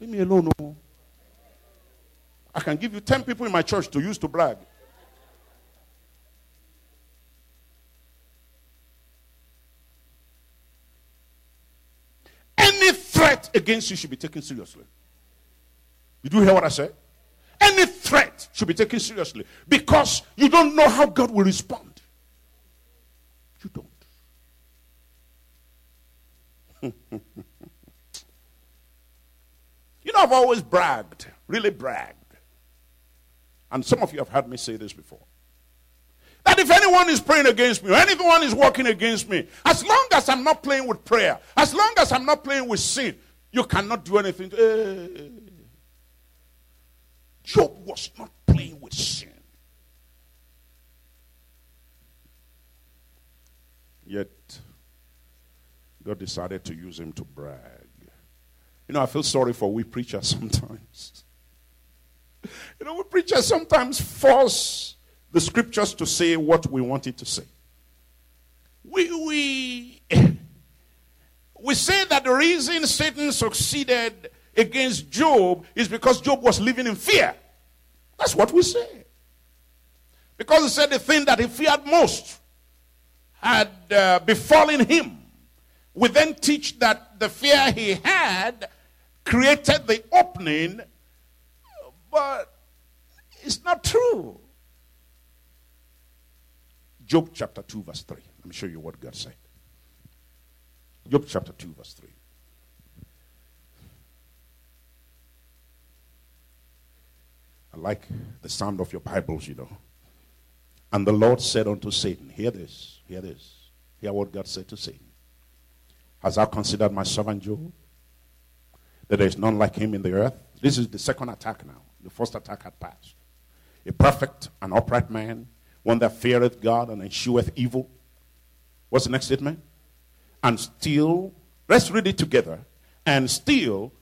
leave me alone. Oh. I can give you 10 people in my church to use to brag. Any threat against you should be taken seriously. Did you hear what I said? Any threat should be taken seriously because you don't know how God will respond. You don't. you know, I've always bragged, really bragged. And some of you have heard me say this before. That if anyone is praying against me or anyone is working against me, as long as I'm not playing with prayer, as long as I'm not playing with sin, you cannot do anything. Eh, Job was not playing with sin. Yet, God decided to use him to brag. You know, I feel sorry for we preachers sometimes. You know, we preachers sometimes force the scriptures to say what we want it to say. we, we, we say that the reason Satan succeeded against Job is because Job was living in fear. That's what we say. Because he said the thing that he feared most had uh, befallen him. We then teach that the fear he had created the opening, but it's not true. Job chapter 2, verse 3. Let me show you what God said. Job chapter 2, verse 3. I like the sound of your Bibles, you know. And the Lord said unto Satan, Hear this, hear this. Hear what God said to Satan. Has thou considered my servant Job? That there is none like him in the earth? This is the second attack now. The first attack had passed. A perfect and upright man, one that feareth God and escheweth evil. What's the next statement? And still, let's read it together. And still,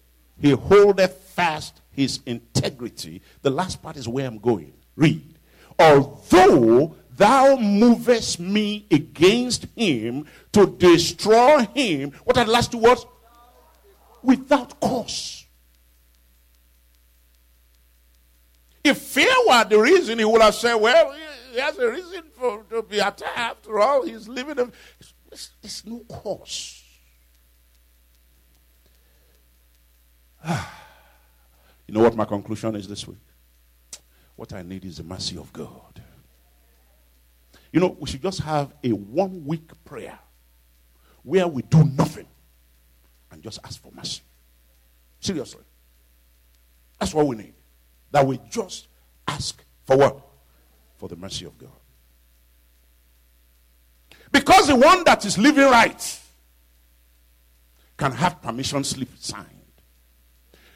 he holdeth fast his integrity. The last part is where I'm going. Read. Although thou movest me against him to destroy him, what are the last two words? Without cause. If fear were the reason, he would have said, Well, he has a reason for to be attacked. After all, he's living. There's no cause. Ah. you know what my conclusion is this week? What I need is the mercy of God. You know, we should just have a one week prayer where we do nothing and just ask for mercy. Seriously. That's what we need. That we just ask for what? For the mercy of God. Because the one that is living right can have permission slip signed.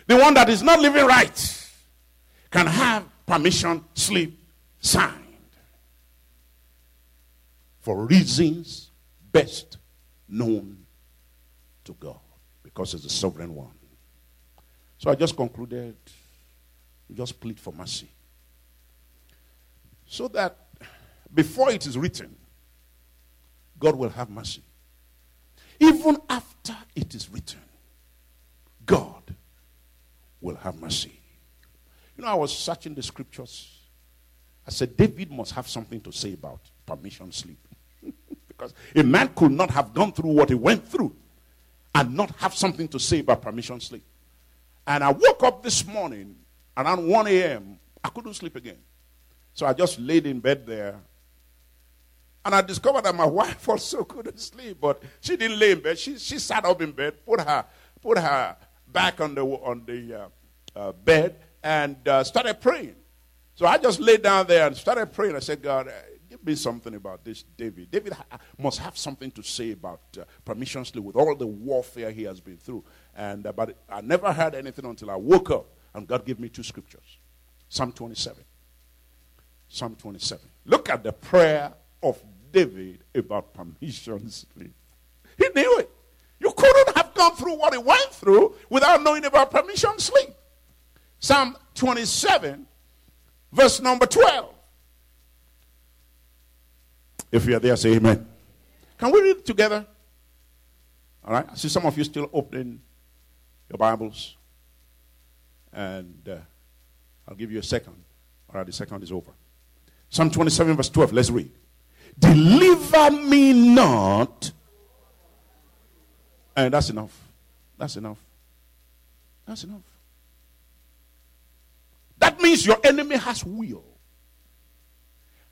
The one that is not living right can have permission slip signed. For reasons best known to God. Because He's the sovereign one. So I just concluded, just plead for mercy. So that before it is written, God will have mercy. Even after it is written, God will have mercy. You know, I was searching the scriptures. I said, David must have something to say about permission sleep. because a man could not have gone through what he went through and not have something to say about permission sleep. And I woke up this morning around 1 a.m. I couldn't sleep again. So I just laid in bed there and I discovered that my wife also couldn't sleep, but she didn't lay in bed. She, she sat up in bed, put her, put her back on the, on the uh, uh, bed, and uh, started praying. So I just laid down there and started praying. I said, God, uh, give me something about this David. David ha- must have something to say about uh, permission slip with all the warfare he has been through. And, uh, but I never heard anything until I woke up, and God gave me two scriptures Psalm 27. Psalm 27. Look at the prayer of David about permission slip. He knew it. You couldn't have gone through what he went through without knowing about permission slip. Psalm 27, verse number 12. If you're there, say amen. Can we read it together? All right. I see some of you still opening your Bibles. And uh, I'll give you a second. All right, the second is over. Psalm 27, verse 12. Let's read. Deliver me not. And that's enough. That's enough. That's enough. That means your enemy has will.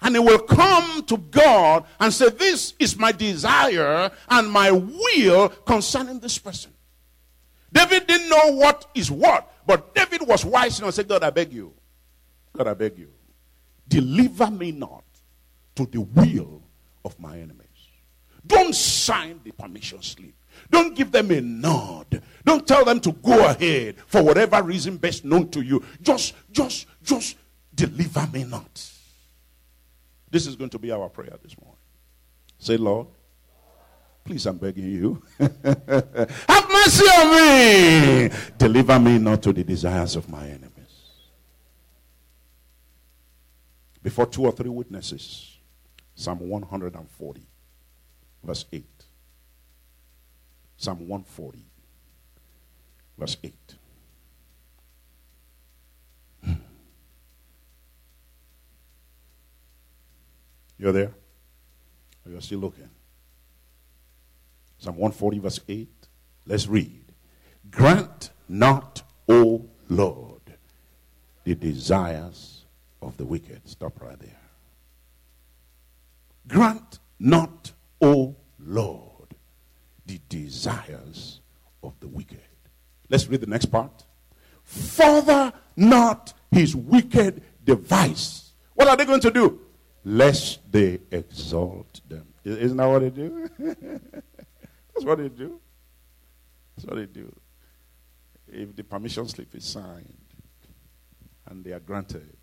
And he will come to God and say, This is my desire and my will concerning this person. David didn't know what is what, but David was wise and said, God, I beg you. God, I beg you. Deliver me not to the will of my enemies. Don't sign the permission slip. Don't give them a nod. Don't tell them to go ahead for whatever reason best known to you. Just, just, just deliver me not. This is going to be our prayer this morning. Say, Lord, please, I'm begging you. Have mercy on me. Deliver me not to the desires of my enemies. Before two or three witnesses, Psalm 140. verse 8. Psalm 140, verse 8. Hmm. You're there? Or you're still looking? Psalm 140, verse 8. Let's read. Grant not, O Lord, the desires of the wicked. Stop right there. Grant not, O Lord, the desires of the wicked. Let's read the next part. Further not his wicked device. What are they going to do? Lest they exalt them. Isn't that what they do? That's what they do. That's what they do. If the permission slip is signed and they are granted,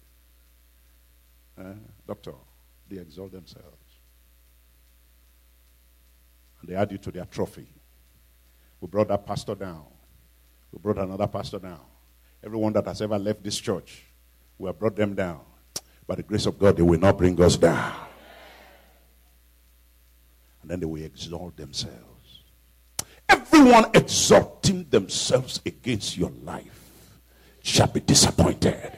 uh, doctor, they exalt themselves. And they add you to their trophy. We brought that pastor down. We brought another pastor down. Everyone that has ever left this church, we have brought them down. By the grace of God, they will not bring us down. And then they will exalt themselves. Everyone exalting themselves against your life shall be disappointed.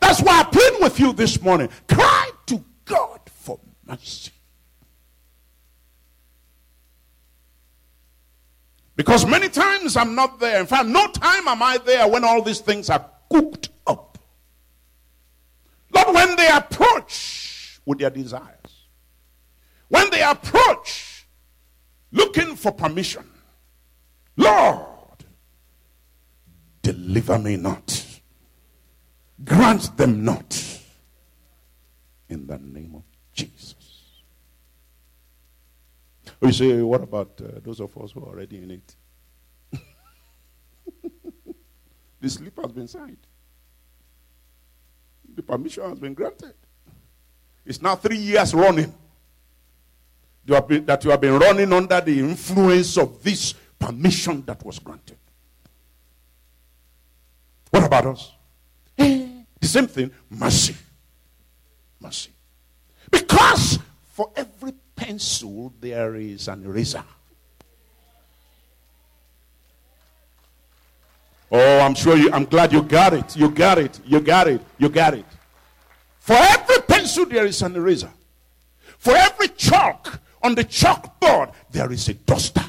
That's why I plead with you this morning. Cry to God for mercy. Because many times I'm not there. In fact, no time am I there when all these things are cooked up. Lord, when they approach with their desires, when they approach looking for permission, Lord, deliver me not, grant them not, in the name of Jesus. We say, what about uh, those of us who are already in it? the slip has been signed. The permission has been granted. It's now three years running that you have been running under the influence of this permission that was granted. What about us? the same thing, mercy. Mercy. Because for every pencil, there is an eraser. Oh, I'm sure you, I'm glad you got it. You got it. You got it. You got it. For every pencil, there is an eraser. For every chalk on the chalkboard, there is a duster.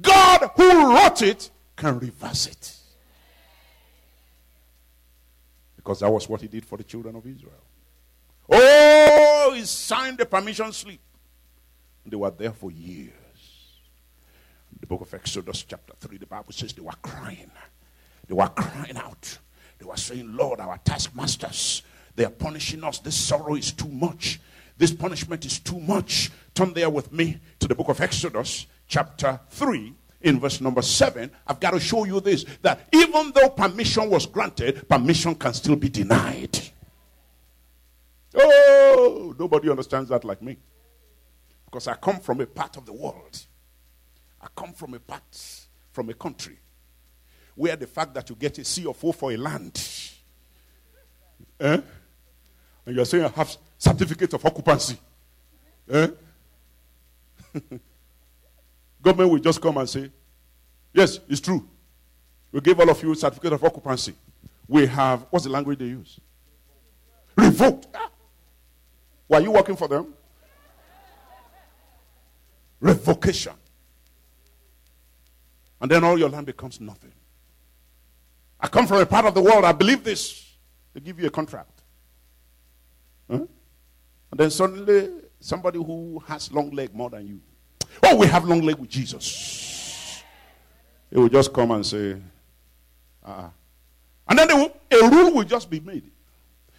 God who wrote it can reverse it. Because that was what he did for the children of Israel. Oh, he signed the permission slip. They were there for years. The book of Exodus, chapter 3, the Bible says they were crying. They were crying out. They were saying, Lord, our taskmasters, they are punishing us. This sorrow is too much. This punishment is too much. Turn there with me to the book of Exodus, chapter 3, in verse number 7. I've got to show you this that even though permission was granted, permission can still be denied. Oh, nobody understands that like me. Because I come from a part of the world. I come from a part, from a country where the fact that you get a C of O for a land, eh? and you're saying I have certificate of occupancy, eh? government will just come and say, yes, it's true. We gave all of you certificate of occupancy. We have, what's the language they use? Revoked. Ah. Were you working for them? Revocation. And then all your land becomes nothing. I come from a part of the world, I believe this. They give you a contract. And then suddenly, somebody who has long leg more than you. Oh, we have long leg with Jesus. He will just come and say, uh-uh. And then will, a rule will just be made.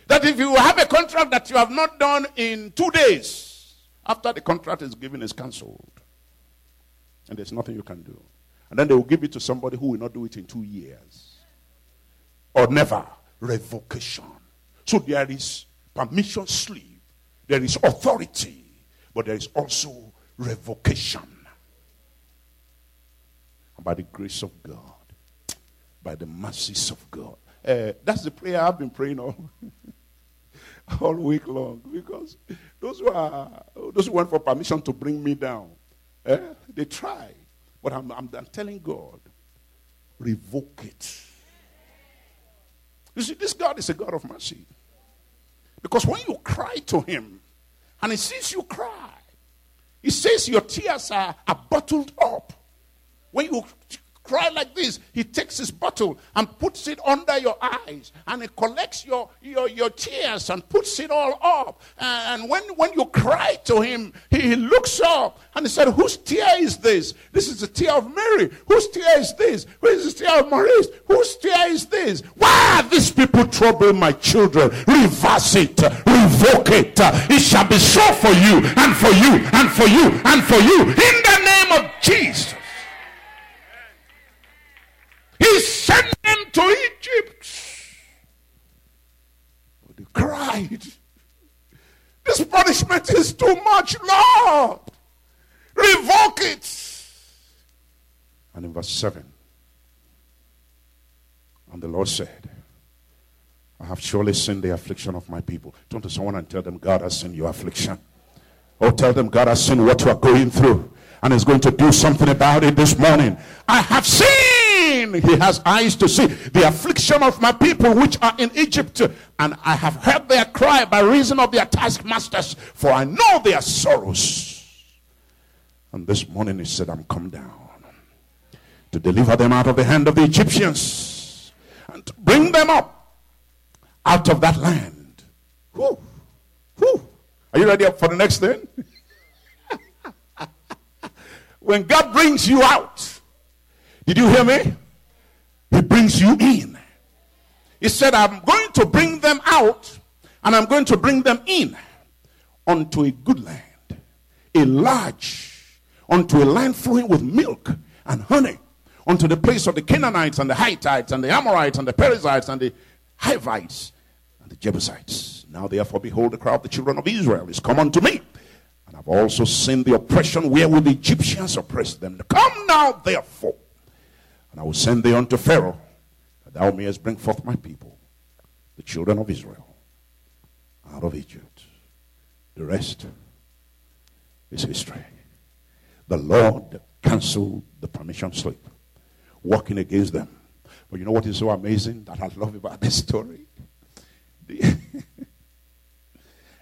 That if you have a contract that you have not done in two days, after the contract is given, is cancelled. And there's nothing you can do. And then they will give it to somebody who will not do it in two years. Or never. Revocation. So there is permission slip, there is authority, but there is also revocation. By the grace of God, by the mercies of God, uh, that's the prayer I've been praying all, all week long because those who are those who want for permission to bring me down, eh, they try. But I'm, I'm, I'm telling God, revoke it. You see, this God is a God of mercy. Because when you cry to Him, and He sees you cry, He says your tears are, are bottled up. When you cry like this, he takes his bottle and puts it under your eyes and he collects your, your, your tears and puts it all up. And when, when you cry to him, he, he looks up and he said, Whose tear is this? This is the tear of Mary. Whose tear is this? Who is the tear of Maurice? Whose tear is this? Why are these people troubling my children? Reverse it, revoke it. It shall be so for you and for you and for you and for you in the name of Jesus. Sent them to Egypt. But They cried. This punishment is too much, Lord. Revoke it. And in verse 7, and the Lord said, I have surely seen the affliction of my people. Turn to someone and tell them, God has seen your affliction. Or tell them, God has seen what you are going through and is going to do something about it this morning. I have seen he has eyes to see the affliction of my people which are in Egypt. And I have heard their cry by reason of their taskmasters, for I know their sorrows. And this morning he said, I'm come down to deliver them out of the hand of the Egyptians and to bring them up out of that land. Whew. Whew. Are you ready for the next thing? when God brings you out, did you hear me? He brings you in. He said, I'm going to bring them out and I'm going to bring them in unto a good land, a large, unto a land flowing with milk and honey, unto the place of the Canaanites and the Hittites and the Amorites and the Perizzites and the Hivites and the Jebusites. Now, therefore, behold, the crowd of the children of Israel is come unto me. And I've also seen the oppression wherewith the Egyptians oppressed them. Come now, therefore, and I will send thee unto Pharaoh, that thou mayest bring forth my people, the children of Israel, out of Egypt. The rest is history. The Lord canceled the permission slip, working against them. But you know what is so amazing that I love about this story?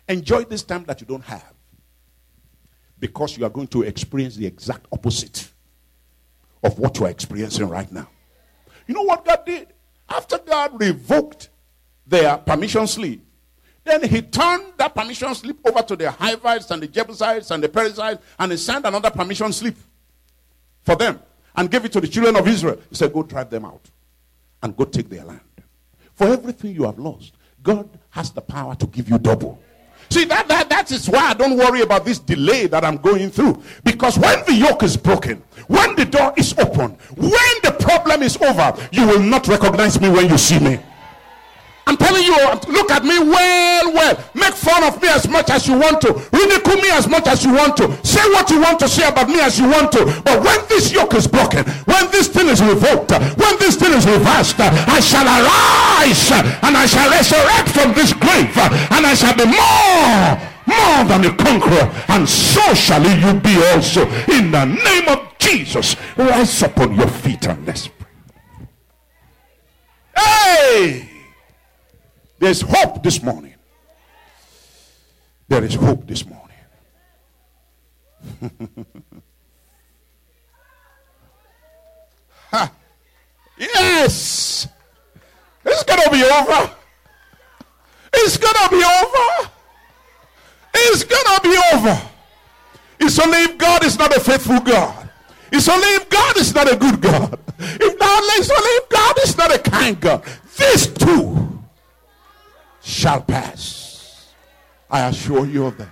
Enjoy this time that you don't have because you are going to experience the exact opposite of what you are experiencing right now. You know what God did? After God revoked their permission slip, then he turned that permission slip over to the Hivites and the Jebusites and the Perizzites, and he signed another permission slip for them and gave it to the children of Israel. He said, Go drive them out and go take their land. For everything you have lost, God has the power to give you double. See, that, that, that is why I don't worry about this delay that I'm going through. Because when the yoke is broken, when the door is open, when the problem is over, you will not recognize me when you see me. I'm telling you, look at me well, well. Make fun of me as much as you want to. Ridicule me as much as you want to. Say what you want to say about me as you want to. But when this yoke is broken, when this thing is revoked, when this thing is reversed, I shall arise and I shall resurrect from this grave and I shall be more more than a conqueror, and so shall you be also. In the name of Jesus, rise upon your feet and let's pray. Hey! There's hope this morning. There is hope this morning. ha. yes. It's going to be over. It's going to be over. It's going to be over. It's only if God is not a faithful God. It's only if God is not a good God. If not, it's only if God is not a kind God. These two shall pass. I assure you of that.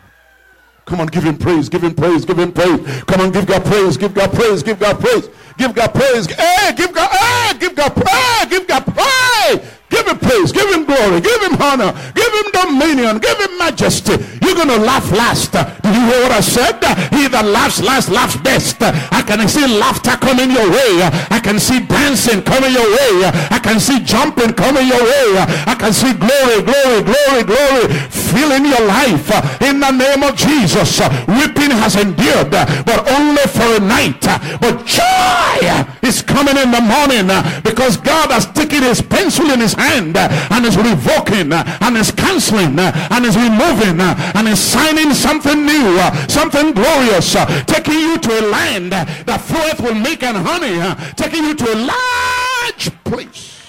Come on, give him praise, give him praise, give him praise. Come on, give God praise, give God praise, give God praise, give God praise. Hey, give God, hey, give God praise, give God praise. Give him praise, give him glory, give him honor, give him dominion, give him majesty. You're going to laugh last. Did you hear what I said? He that laughs last laughs best. I can see laughter coming your way. I can see dancing coming your way. I can see jumping coming your way. I can see glory, glory, glory, glory filling your life in the name of Jesus. Weeping has endured, but only for a night. But joy is coming in the morning because God has taken his pencil in his hand and is revoking and is canceling and is removing and is signing something new, something glorious, taking you to a land that floweth with milk and honey, taking you to a large place.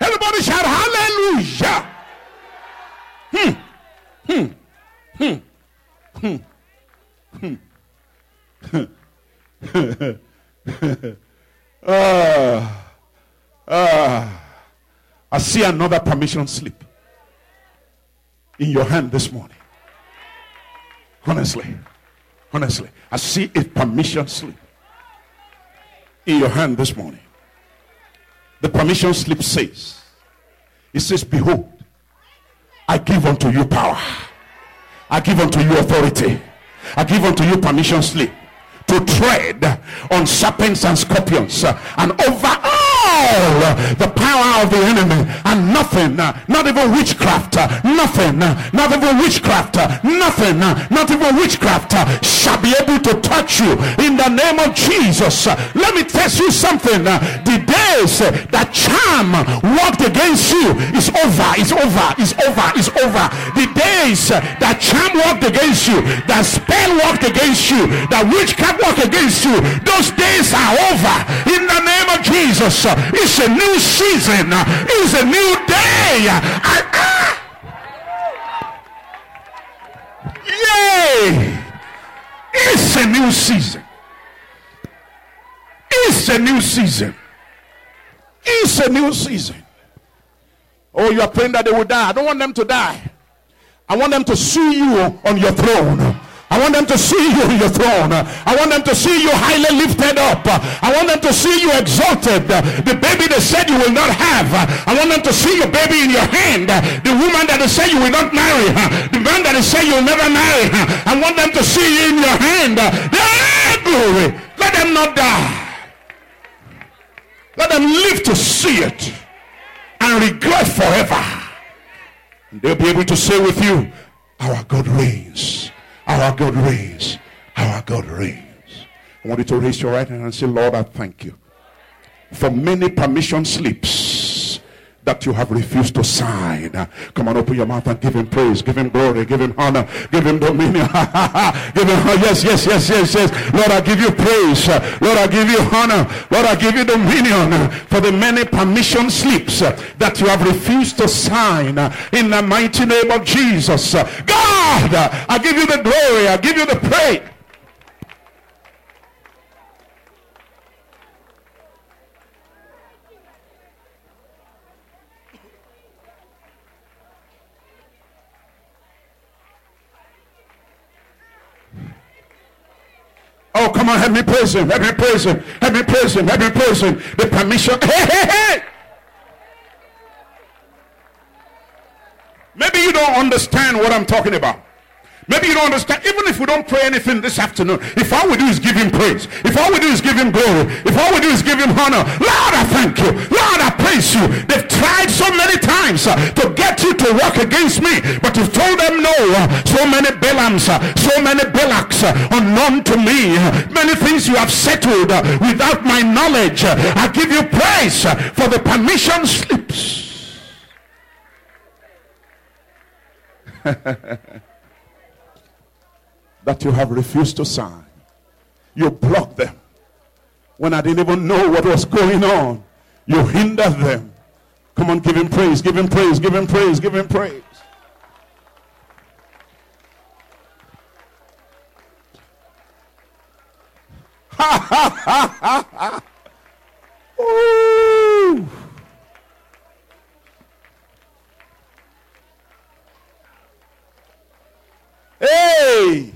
Everybody shout hallelujah. Hmm. Hmm. Hmm. Hmm. Hmm. uh, uh. I see another permission slip in your hand this morning. Honestly, honestly, I see a permission slip in your hand this morning. The permission slip says, It says, Behold, I give unto you power, I give unto you authority, I give unto you permission slip to tread on serpents and scorpions and over all the power of the enemy and nothing uh, not even witchcraft uh, nothing uh, not even witchcraft nothing not even witchcraft shall be able to touch you in the name of jesus. Let me tell you something the days that charm worked against you is over is over is over is over. The days that charm worked against you that spell worked against you that witchcraft worked against you those days are over in the name of jesus it's a new season. It's a new day. I, ah. Yay! It's a new season. It's a new season. It's a new season. Oh, you are praying that they will die. I don't want them to die. I want them to see you on your throne. I want them to see you in your throne. I want them to see you highly lifted up. I want them to see you exalted. The baby they said you will not have. I want them to see your baby in your hand. The woman that they say you will not marry. The man that they say you'll never marry. I want them to see you in your hand. Glory. Let them not die. Let them live to see it and regret forever. And they'll be able to say with you, our God reigns. Our God reigns. Our God reigns. I want you to raise your right hand and say, Lord, I thank you for many permission slips that you have refused to sign. Come on, open your mouth and give him praise, give him glory, give him honor, give him dominion. give him yes, yes, yes, yes, yes. Lord, I give you praise. Lord, I give you honor. Lord, I give you dominion for the many permission slips that you have refused to sign in the mighty name of Jesus. God, I give you the glory. I give you the praise. Oh, come on, help me praise him. Help me praise him. Help me praise him. Help me praise him. The permission. Hey, hey, hey. Maybe you don't understand what I'm talking about. Maybe you don't understand. Even if we don't pray anything this afternoon, if all we do is give him praise, if all we do is give him glory, if all we do is give him honor, Lord, I thank you. Lord, I praise you. They've tried so many times uh, to get you to work against me, but you've told them no. Uh, so many Balaams, uh, so many Balaks uh, unknown to me. Uh, many things you have settled uh, without my knowledge. I give you praise for the permission slips. that you have refused to sign. You blocked them. When I didn't even know what was going on, you hindered them. Come on, give him praise, give him praise, give him praise, give him praise. Ha ha ha ha ha. Ooh. Hey!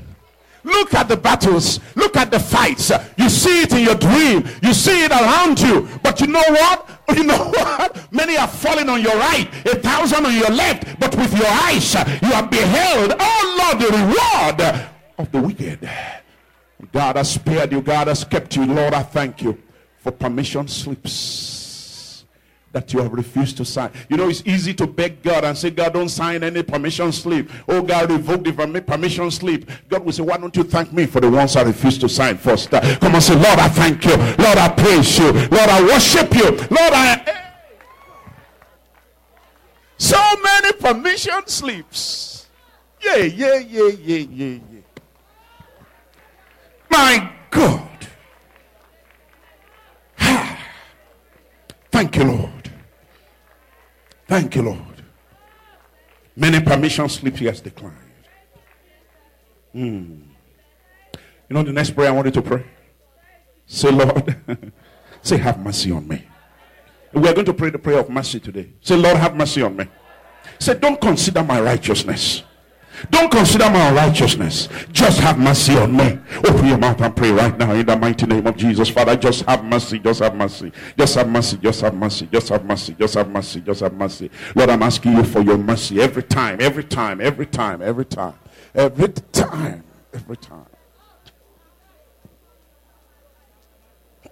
Look at the battles. Look at the fights. You see it in your dream. You see it around you. But you know what? You know what? Many are falling on your right, a thousand on your left. But with your eyes, you have beheld, oh Lord, the reward of the wicked. God has spared you. God has kept you. Lord, I thank you for permission slips that you have refused to sign. You know, it's easy to beg God and say, God, don't sign any permission slip. Oh, God, revoke the permission slip. God will say, Why don't you thank me for the ones I refused to sign first? Uh, come on, say, Lord, I thank you. Lord, I praise you. Lord, I worship you. Lord, I. So many permission slips. Yeah, yeah, yeah, yeah, yeah, yeah. My God. Thank you, Lord. Thank you, Lord. Many permission slips he has declined. Mm. You know the next prayer I want you to pray? Say, Lord, say, have mercy on me. We are going to pray the prayer of mercy today. Say, Lord, have mercy on me. Say, don't consider my righteousness. Don't consider my righteousness. Just have mercy on me. Open your mouth and pray right now in the mighty name of Jesus. Father, just have mercy. Just have mercy. Just have mercy. Just have mercy. Just have mercy. Just have mercy. Just have mercy. Lord, I'm asking you for your mercy every time, every time, every time, every time, every time, every time.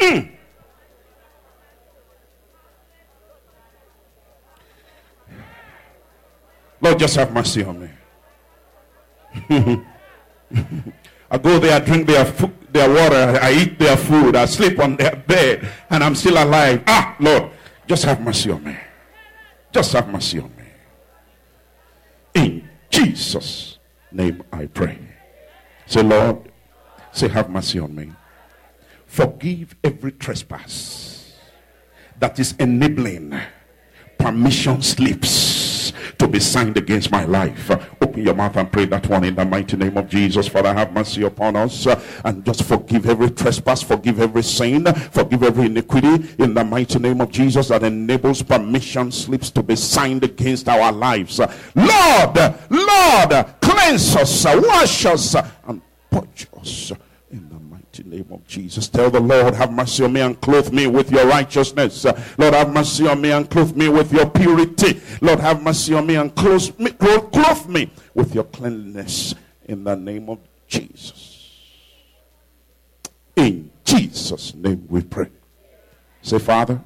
Mm. Lord, just have mercy on me. I go there, I drink their food, their water, I eat their food, I sleep on their bed, and I'm still alive. Ah, Lord, just have mercy on me. Just have mercy on me. In Jesus' name I pray. Say, Lord, say, have mercy on me. Forgive every trespass that is enabling permission slips to be signed against my life. Open your mouth and pray that one in the mighty name of Jesus. Father, have mercy upon us and just forgive every trespass, forgive every sin, forgive every iniquity in the mighty name of Jesus that enables permission slips to be signed against our lives. Lord, Lord, cleanse us, wash us, and purge us mighty name of Jesus. Tell the Lord, have mercy on me and clothe me with your righteousness. Uh, Lord, have mercy on me and clothe me with your purity. Lord, have mercy on me and clothe me, clothe me with your cleanliness in the name of Jesus. In Jesus' name we pray. Say, Father,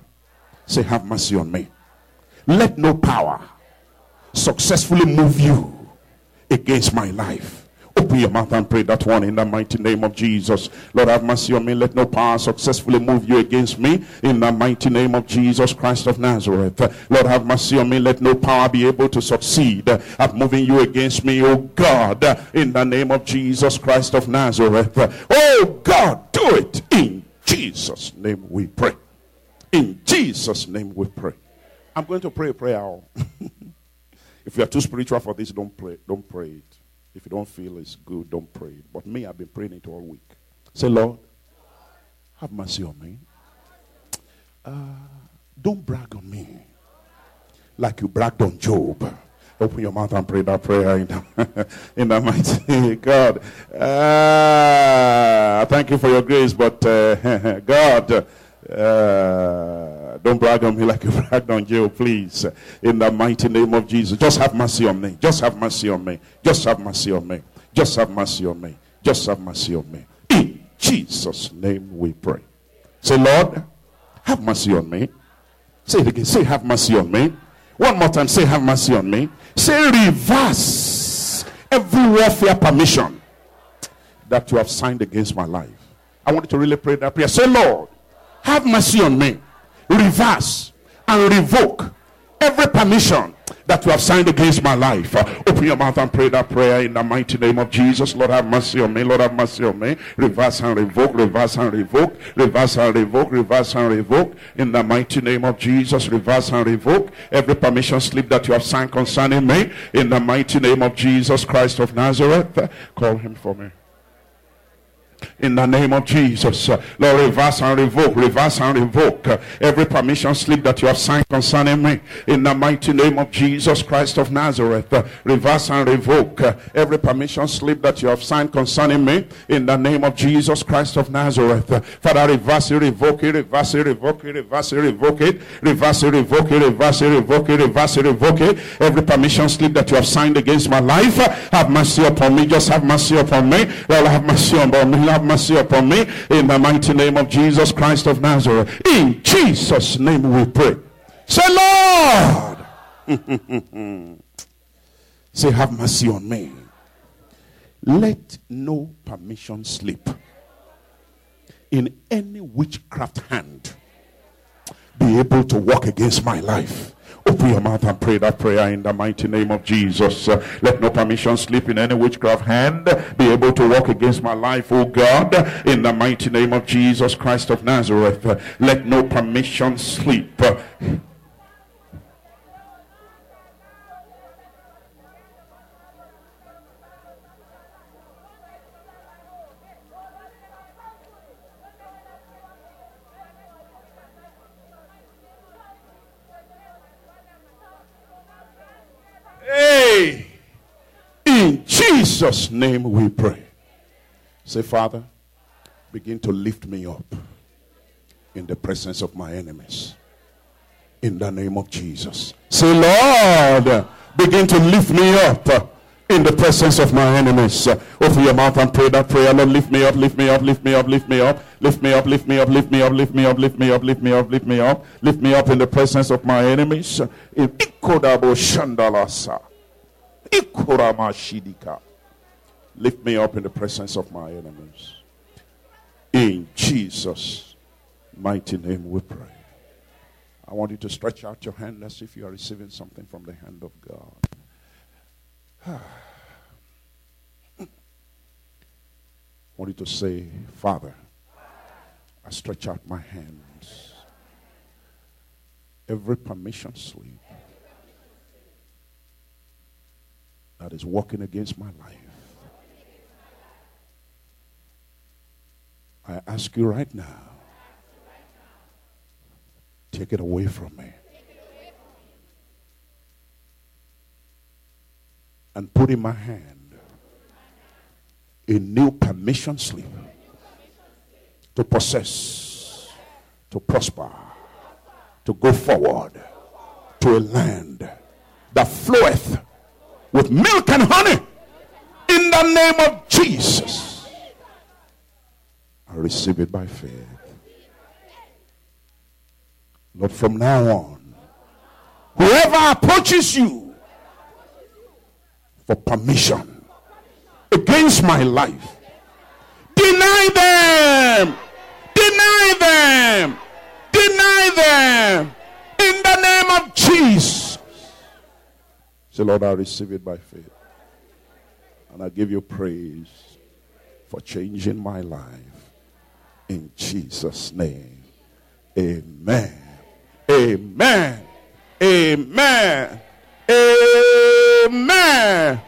say, have mercy on me. Let no power successfully move you against my life Open your mouth and pray that one in the mighty name of Jesus. Lord, have mercy on me. Let no power successfully move you against me in the mighty name of Jesus Christ of Nazareth. Lord, have mercy on me. Let no power be able to succeed at moving you against me, oh God, in the name of Jesus Christ of Nazareth. Oh God, do it in Jesus' name we pray. In Jesus' name we pray. I'm going to pray a prayer. if you are too spiritual for this, don't pray. Don't pray it. If you don't feel it's good, don't pray. But me, I've been praying it all week. Say, Lord, have mercy on me. Uh, don't brag on me like you bragged on Job. Open your mouth and pray that prayer in the, in the mighty God. Uh, thank you for your grace, but uh, God, uh, don't brag on me like you bragged on Job, please. In the mighty name of Jesus. Just have mercy on me. Just have mercy on me. Just have mercy on me. Just have mercy on me. Just have mercy on me. In Jesus' name we pray. Say, Lord, have mercy on me. Say it again. Say, have mercy on me. One more time. Say, have mercy on me. Say, reverse every warfare permission that you have signed against my life. I want you to really pray that prayer. Say, Lord, have mercy on me. Reverse and revoke every permission that you have signed against my life. Open your mouth and pray that prayer in the mighty name of Jesus. Lord, have mercy on me. Lord, have mercy on me. Reverse and revoke, reverse and revoke, reverse and revoke, reverse and revoke. In the mighty name of Jesus, reverse and revoke every permission slip that you have signed concerning me. In the mighty name of Jesus Christ of Nazareth, call him for me. In the name of Jesus. Lord, reverse and revoke, reverse and revoke every permission slip that you have signed concerning me in the mighty name of Jesus Christ of Nazareth. Reverse and revoke every permission slip that you have signed concerning me in the name of Jesus Christ of Nazareth. Father, reverse it, revoke it, reverse it, revoke it, reverse it, revoke it, reverse it, revoke it, reverse it, revoke it, reverse it, revoke it. Every permission slip that you have signed against my life, have mercy upon me. Just have mercy upon me. Lord, have mercy upon me. Have mercy upon me in the mighty name of Jesus Christ of Nazareth. In Jesus' name we pray. Say, Lord. Say, have mercy on me. Let no permission slip in any witchcraft hand be able to work against my life. Open your mouth and pray that prayer in the mighty name of Jesus. Uh, let no permission slip in any witchcraft hand be able to walk against my life, oh God, in the mighty name of Jesus Christ of Nazareth. Uh, let no permission slip. Uh, Hey! In Jesus' name we pray. Say, Father, begin to lift me up in the presence of my enemies. In the name of Jesus. Say, Lord, begin to lift me up in the presence of my enemies. Open your mouth and pray that prayer. Lord, lift me up, lift me up, lift me up, lift me up, lift me up, lift me up, lift me up, lift me up, lift me up, lift me up, lift me up, lift me up in the presence of my enemies. Lift me up in the presence of my enemies. In Jesus' mighty name we pray. I want you to stretch out your hand as if you are receiving something from the hand of God. I want you to say, Father, I stretch out my hands. Every permission slip that is working against my life. I ask you right now, take it away from me. And put in my hand a new permission slip to possess, to prosper, to go forward to a land that floweth with milk and honey in the name of Jesus. I receive it by faith. Lord, from now on, whoever approaches you for permission against my life, deny them, deny them, deny them in the name of Jesus. Say, Lord, I receive it by faith. And I give you praise for changing my life. In Jesus' name. Amen. Amen. Amen. Amen.